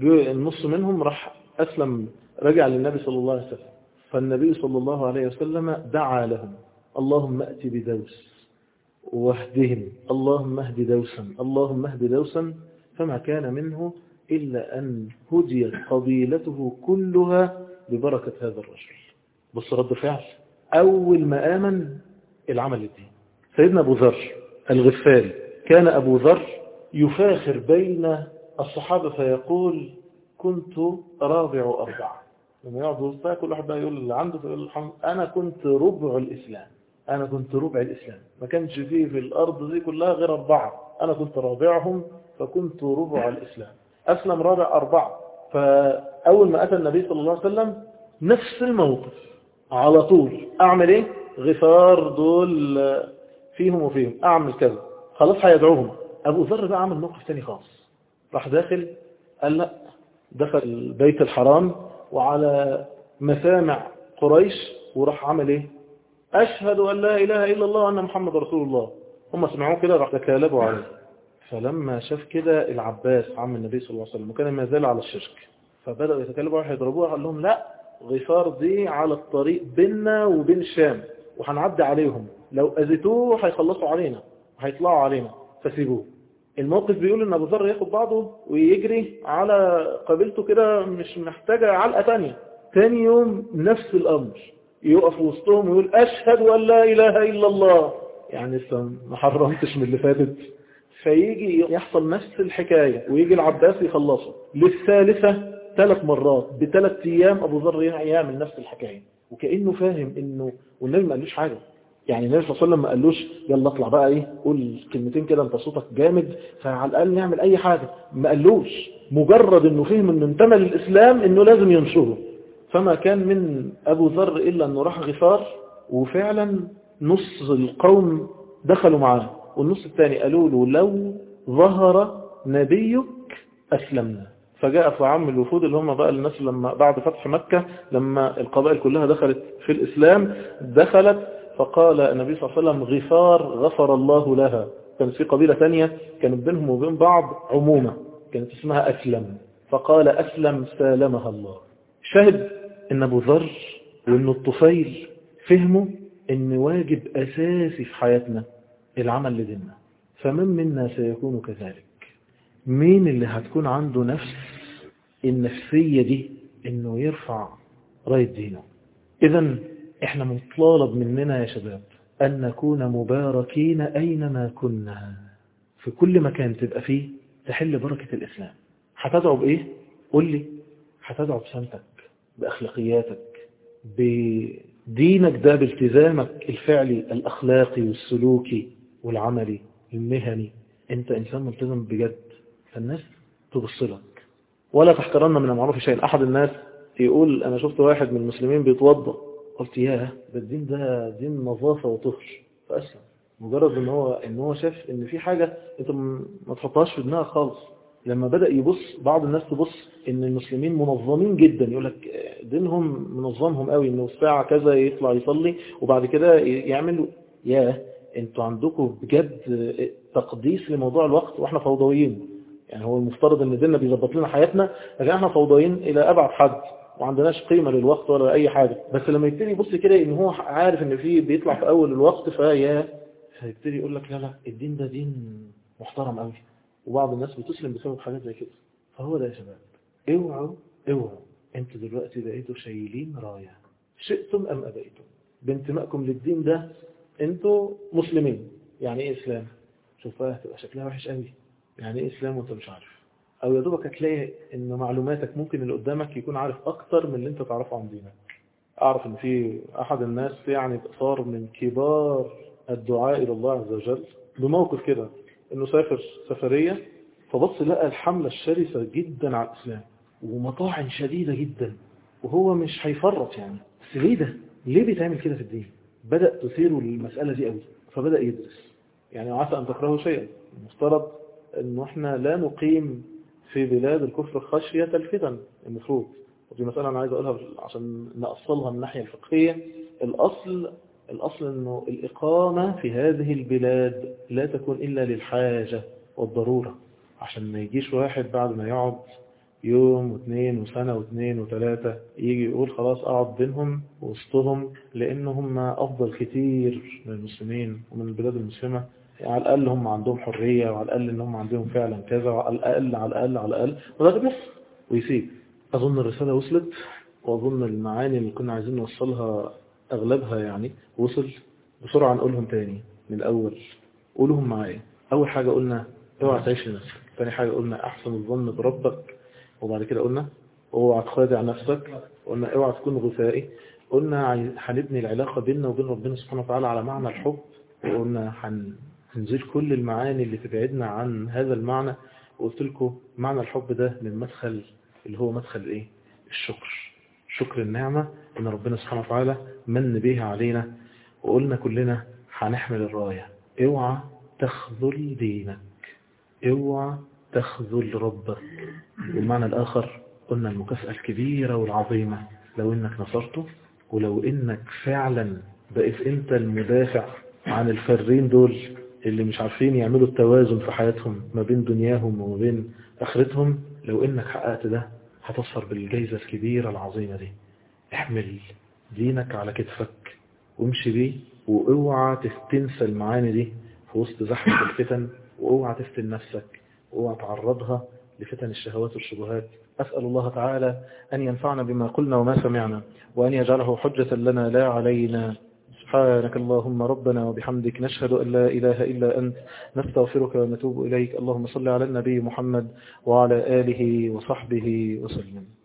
النص منهم راح أسلم رجع للنبي صلى الله عليه وسلم. فالنبي صلى الله عليه وسلم دعا لهم. اللهم أت بدوس واهدهم. اللهم اهد دوسا. اللهم اهد دوسا فما كان منه إلا أن هديت قبيلته كلها ببركة هذا الرجل. بص رد فعل. أول ما آمن العمل الدين. سيدنا أبو ذر الغفاري كان أبو ذر يفاخر بين الصحابة فيقول كنت رابع أربعة. لما يقعدوا وسطها كل واحد بقى يقول اللي عنده فيقول الحمد. أنا كنت ربع الإسلام. أنا كنت ربع الإسلام. ما كانش فيه في الأرض دي كلها غير أربعة. أنا كنت رابعهم فكنت ربع الإسلام. أسلم رابع أربعة فأول ما أتى النبي صلى الله عليه وسلم نفس الموقف. على طول. أعمل إيه؟ غفار دول فيهم وفيهم. أعمل كذا. خلاص هيدعوهم. أبو ذر بقى عمل موقف تاني خاص راح داخل قال لا دخل البيت الحرام وعلى مسامع قريش وراح عمل إيه؟ أشهد أن لا إله إلا الله وأن محمد رسول الله. هم سمعوه كده راح تكالبوا عليه. فلما شاف كده العباس عم النبي صلى الله عليه وسلم وكان ما زال على الشرك فبدأوا يتكلموا راح يضربوها قال لهم لا غفار دي على الطريق بيننا وبين الشام وهنعدي عليهم لو أذيتوه هيخلصوا علينا هيطلعوا علينا فسيبوه. الموقف بيقول إن أبو ذر ياخد بعضه ويجري على قبيلته كده مش محتاجة علقة تانية. تاني يوم نفس الأمر يقف وسطهم ويقول أشهد أن لا إله إلا الله. يعني لسه ما حرمتش من اللي فاتت. فيجي يحصل نفس الحكاية ويجي العباس يخلصه. للثالثة ثلاث مرات بثلاث أيام أبو ذر يعمل نفس الحكاية. وكأنه فاهم إنه والنبي ما قالوش حاجة. يعني النبي صلى الله عليه وسلم ما قالوش يلا اطلع بقى إيه قول كلمتين كده أنت صوتك جامد فعلى الأقل نعمل أي حاجة. ما قالوش. مجرد إنه فهم إنه انتمى للإسلام إنه لازم ينشره. فما كان من أبو ذر إلا إنه راح غفار وفعلا نص القوم دخلوا معاه. والنص الثاني قالوا له لو ظهر نبيك أسلمنا. فجاء في عام الوفود اللي هم بقى الناس لما بعد فتح مكة لما القبائل كلها دخلت في الإسلام دخلت فقال النبي صلى الله عليه وسلم غفار غفر الله لها. كان في قبيلة ثانية كانت بينهم وبين بعض عمومة كانت اسمها أسلم. فقال أسلم سالمها الله. شاهد إن أبو ذر وأن الطفيل فهموا أن واجب أساسي في حياتنا. العمل لديننا فمن منا سيكون كذلك. مين اللي هتكون عنده نفس النفسية دي إنه يرفع راية دينه؟ اذا إحنا مطالب مننا يا شباب أن نكون مباركين أينما كنا. في كل مكان تبقى فيه تحل بركة الإسلام. هتدعو بإيه؟ قول لي. هتدعو بسمتك بأخلاقياتك بدينك ده بالتزامك الفعلي الأخلاقي والسلوكي. والعملي المهني. انت انسان ملتزم بجد. فالناس تبص لك ولا تحقرن من المعروف شيء. أحد الناس يقول أنا شفت واحد من المسلمين بيتوضأ. قلت ياه ده الدين ده دين نظافة وطهر. فأسلم. مجرد إن هو إن هو شاف إن في حاجة أنت ما تحطهاش في دماغك خالص. لما بدأ يبص بعض الناس تبص إن المسلمين منظمين جدا. يقول لك دينهم منظمهم قوي. انه الساعة كذا يطلع يصلي وبعد كده يعمل. ياه أنتوا عندكم بجد تقديس لموضوع الوقت وإحنا فوضويين. يعني هو المفترض ان ديننا بيظبط لنا حياتنا لكن إحنا فوضويين إلى ابعد حد ما عندناش قيمة للوقت ولا اي حاجة. بس لما يبتدي يبص كده ان هو عارف ان في بيطلع في اول الوقت فيا فيبتدي يقول لك لا لا الدين ده دين محترم قوي. وبعض الناس بتسلم بسبب حاجات زي كده. فهو ده يا شباب. اوعوا اوعوا. أنتوا دلوقتي بقيتوا شايلين راية. شئتم أم أبيتم؟ بانتمائكم للدين ده أنتوا مسلمين. يعني إيه إسلام؟ شوفها هتبقى شكلها وحش قوي. يعني إيه إسلام وانت مش عارف؟ أو يا دوبك هتلاقي إن معلوماتك ممكن اللي قدامك يكون عارف أكتر من اللي انت تعرفه عن دينك. أعرف إن في أحد الناس يعني صار من كبار الدعاء إلى الله عز وجل بموقف كده إنه سافر سفرية فبص لقى الحملة الشرسة جدا على الإسلام ومطاعن شديدة جدا وهو مش هيفرط يعني. بس ليه ده؟ ليه بيتعمل كده في الدين؟ بدأ تثيره المسألة دي قوي فبدأ يدرس. يعني عسى أن تكرهوا شيئا. المفترض انه إحنا لا نقيم في بلاد الكفر خشية الفتن المفروض. ودي مسألة أنا عايز أقولها عشان نأصلها من الناحية الفقهية. الأصل الأصل أنه الإقامة في هذه البلاد لا تكون إلا للحاجة والضرورة عشان ما يجيش واحد بعد ما يقعد يوم واثنين وسنة واثنين وثلاثة يجي يقول خلاص أقعد بينهم وسطهم لأنهم أفضل كتير من المسلمين ومن البلاد المسلمة. على الأقل هم عندهم حرية وعلى الأقل إن هم عندهم فعلا كذا وعلى الأقل على الأقل على الأقل. وده بس ويسيب. أظن الرسالة وصلت وأظن المعاني اللي كنا عايزين نوصلها أغلبها يعني وصل. بسرعة نقولهم تاني من الأول. قولهم معايا. أول حاجة قلنا اوعى تعيش لنفسك. ثاني حاجة قلنا أحسن الظن بربك. وبعد كده قلنا اوعى تخادع نفسك. قلنا اوعى تكون غثائي. قلنا هنبني العلاقة بيننا وبين ربنا سبحانه وتعالى على معنى الحب. وقلنا هن هنزيل كل المعاني اللي تبعدنا عن هذا المعنى. وقلت لكم معنى الحب ده من مدخل اللي هو مدخل إيه؟ الشكر. شكر النعمة إن ربنا سبحانه وتعالى من بيها علينا. وقلنا كلنا هنحمل الراية. اوعى تخذل دينك. اوعى تخذل ربك. والمعنى الآخر قلنا المكافأة الكبيرة والعظيمة. لو إنك نصرته ولو إنك فعلا بقيت أنت المدافع عن الفرين دول اللي مش عارفين يعملوا التوازن في حياتهم ما بين دنياهم وما بين آخرتهم لو إنك حققت ده هتصفر بالجائزة الكبيرة العظيمة دي. احمل دينك على كتفك وامشي بيه وأوعى تنسى المعاني دي في وسط زحمة الفتن وأوعى تفتن نفسك. واوعى تعرضها لفتن الشهوات والشبهات. أسأل الله تعالى أن ينفعنا بما قلنا وما سمعنا وأن يجعله حجة لنا لا علينا. سبحانك اللهم ربنا وبحمدك نشهد أن لا إله إلا أنت. نستغفرك ونتوب إليك. اللهم صل على النبي محمد وعلى آله وصحبه وسلم.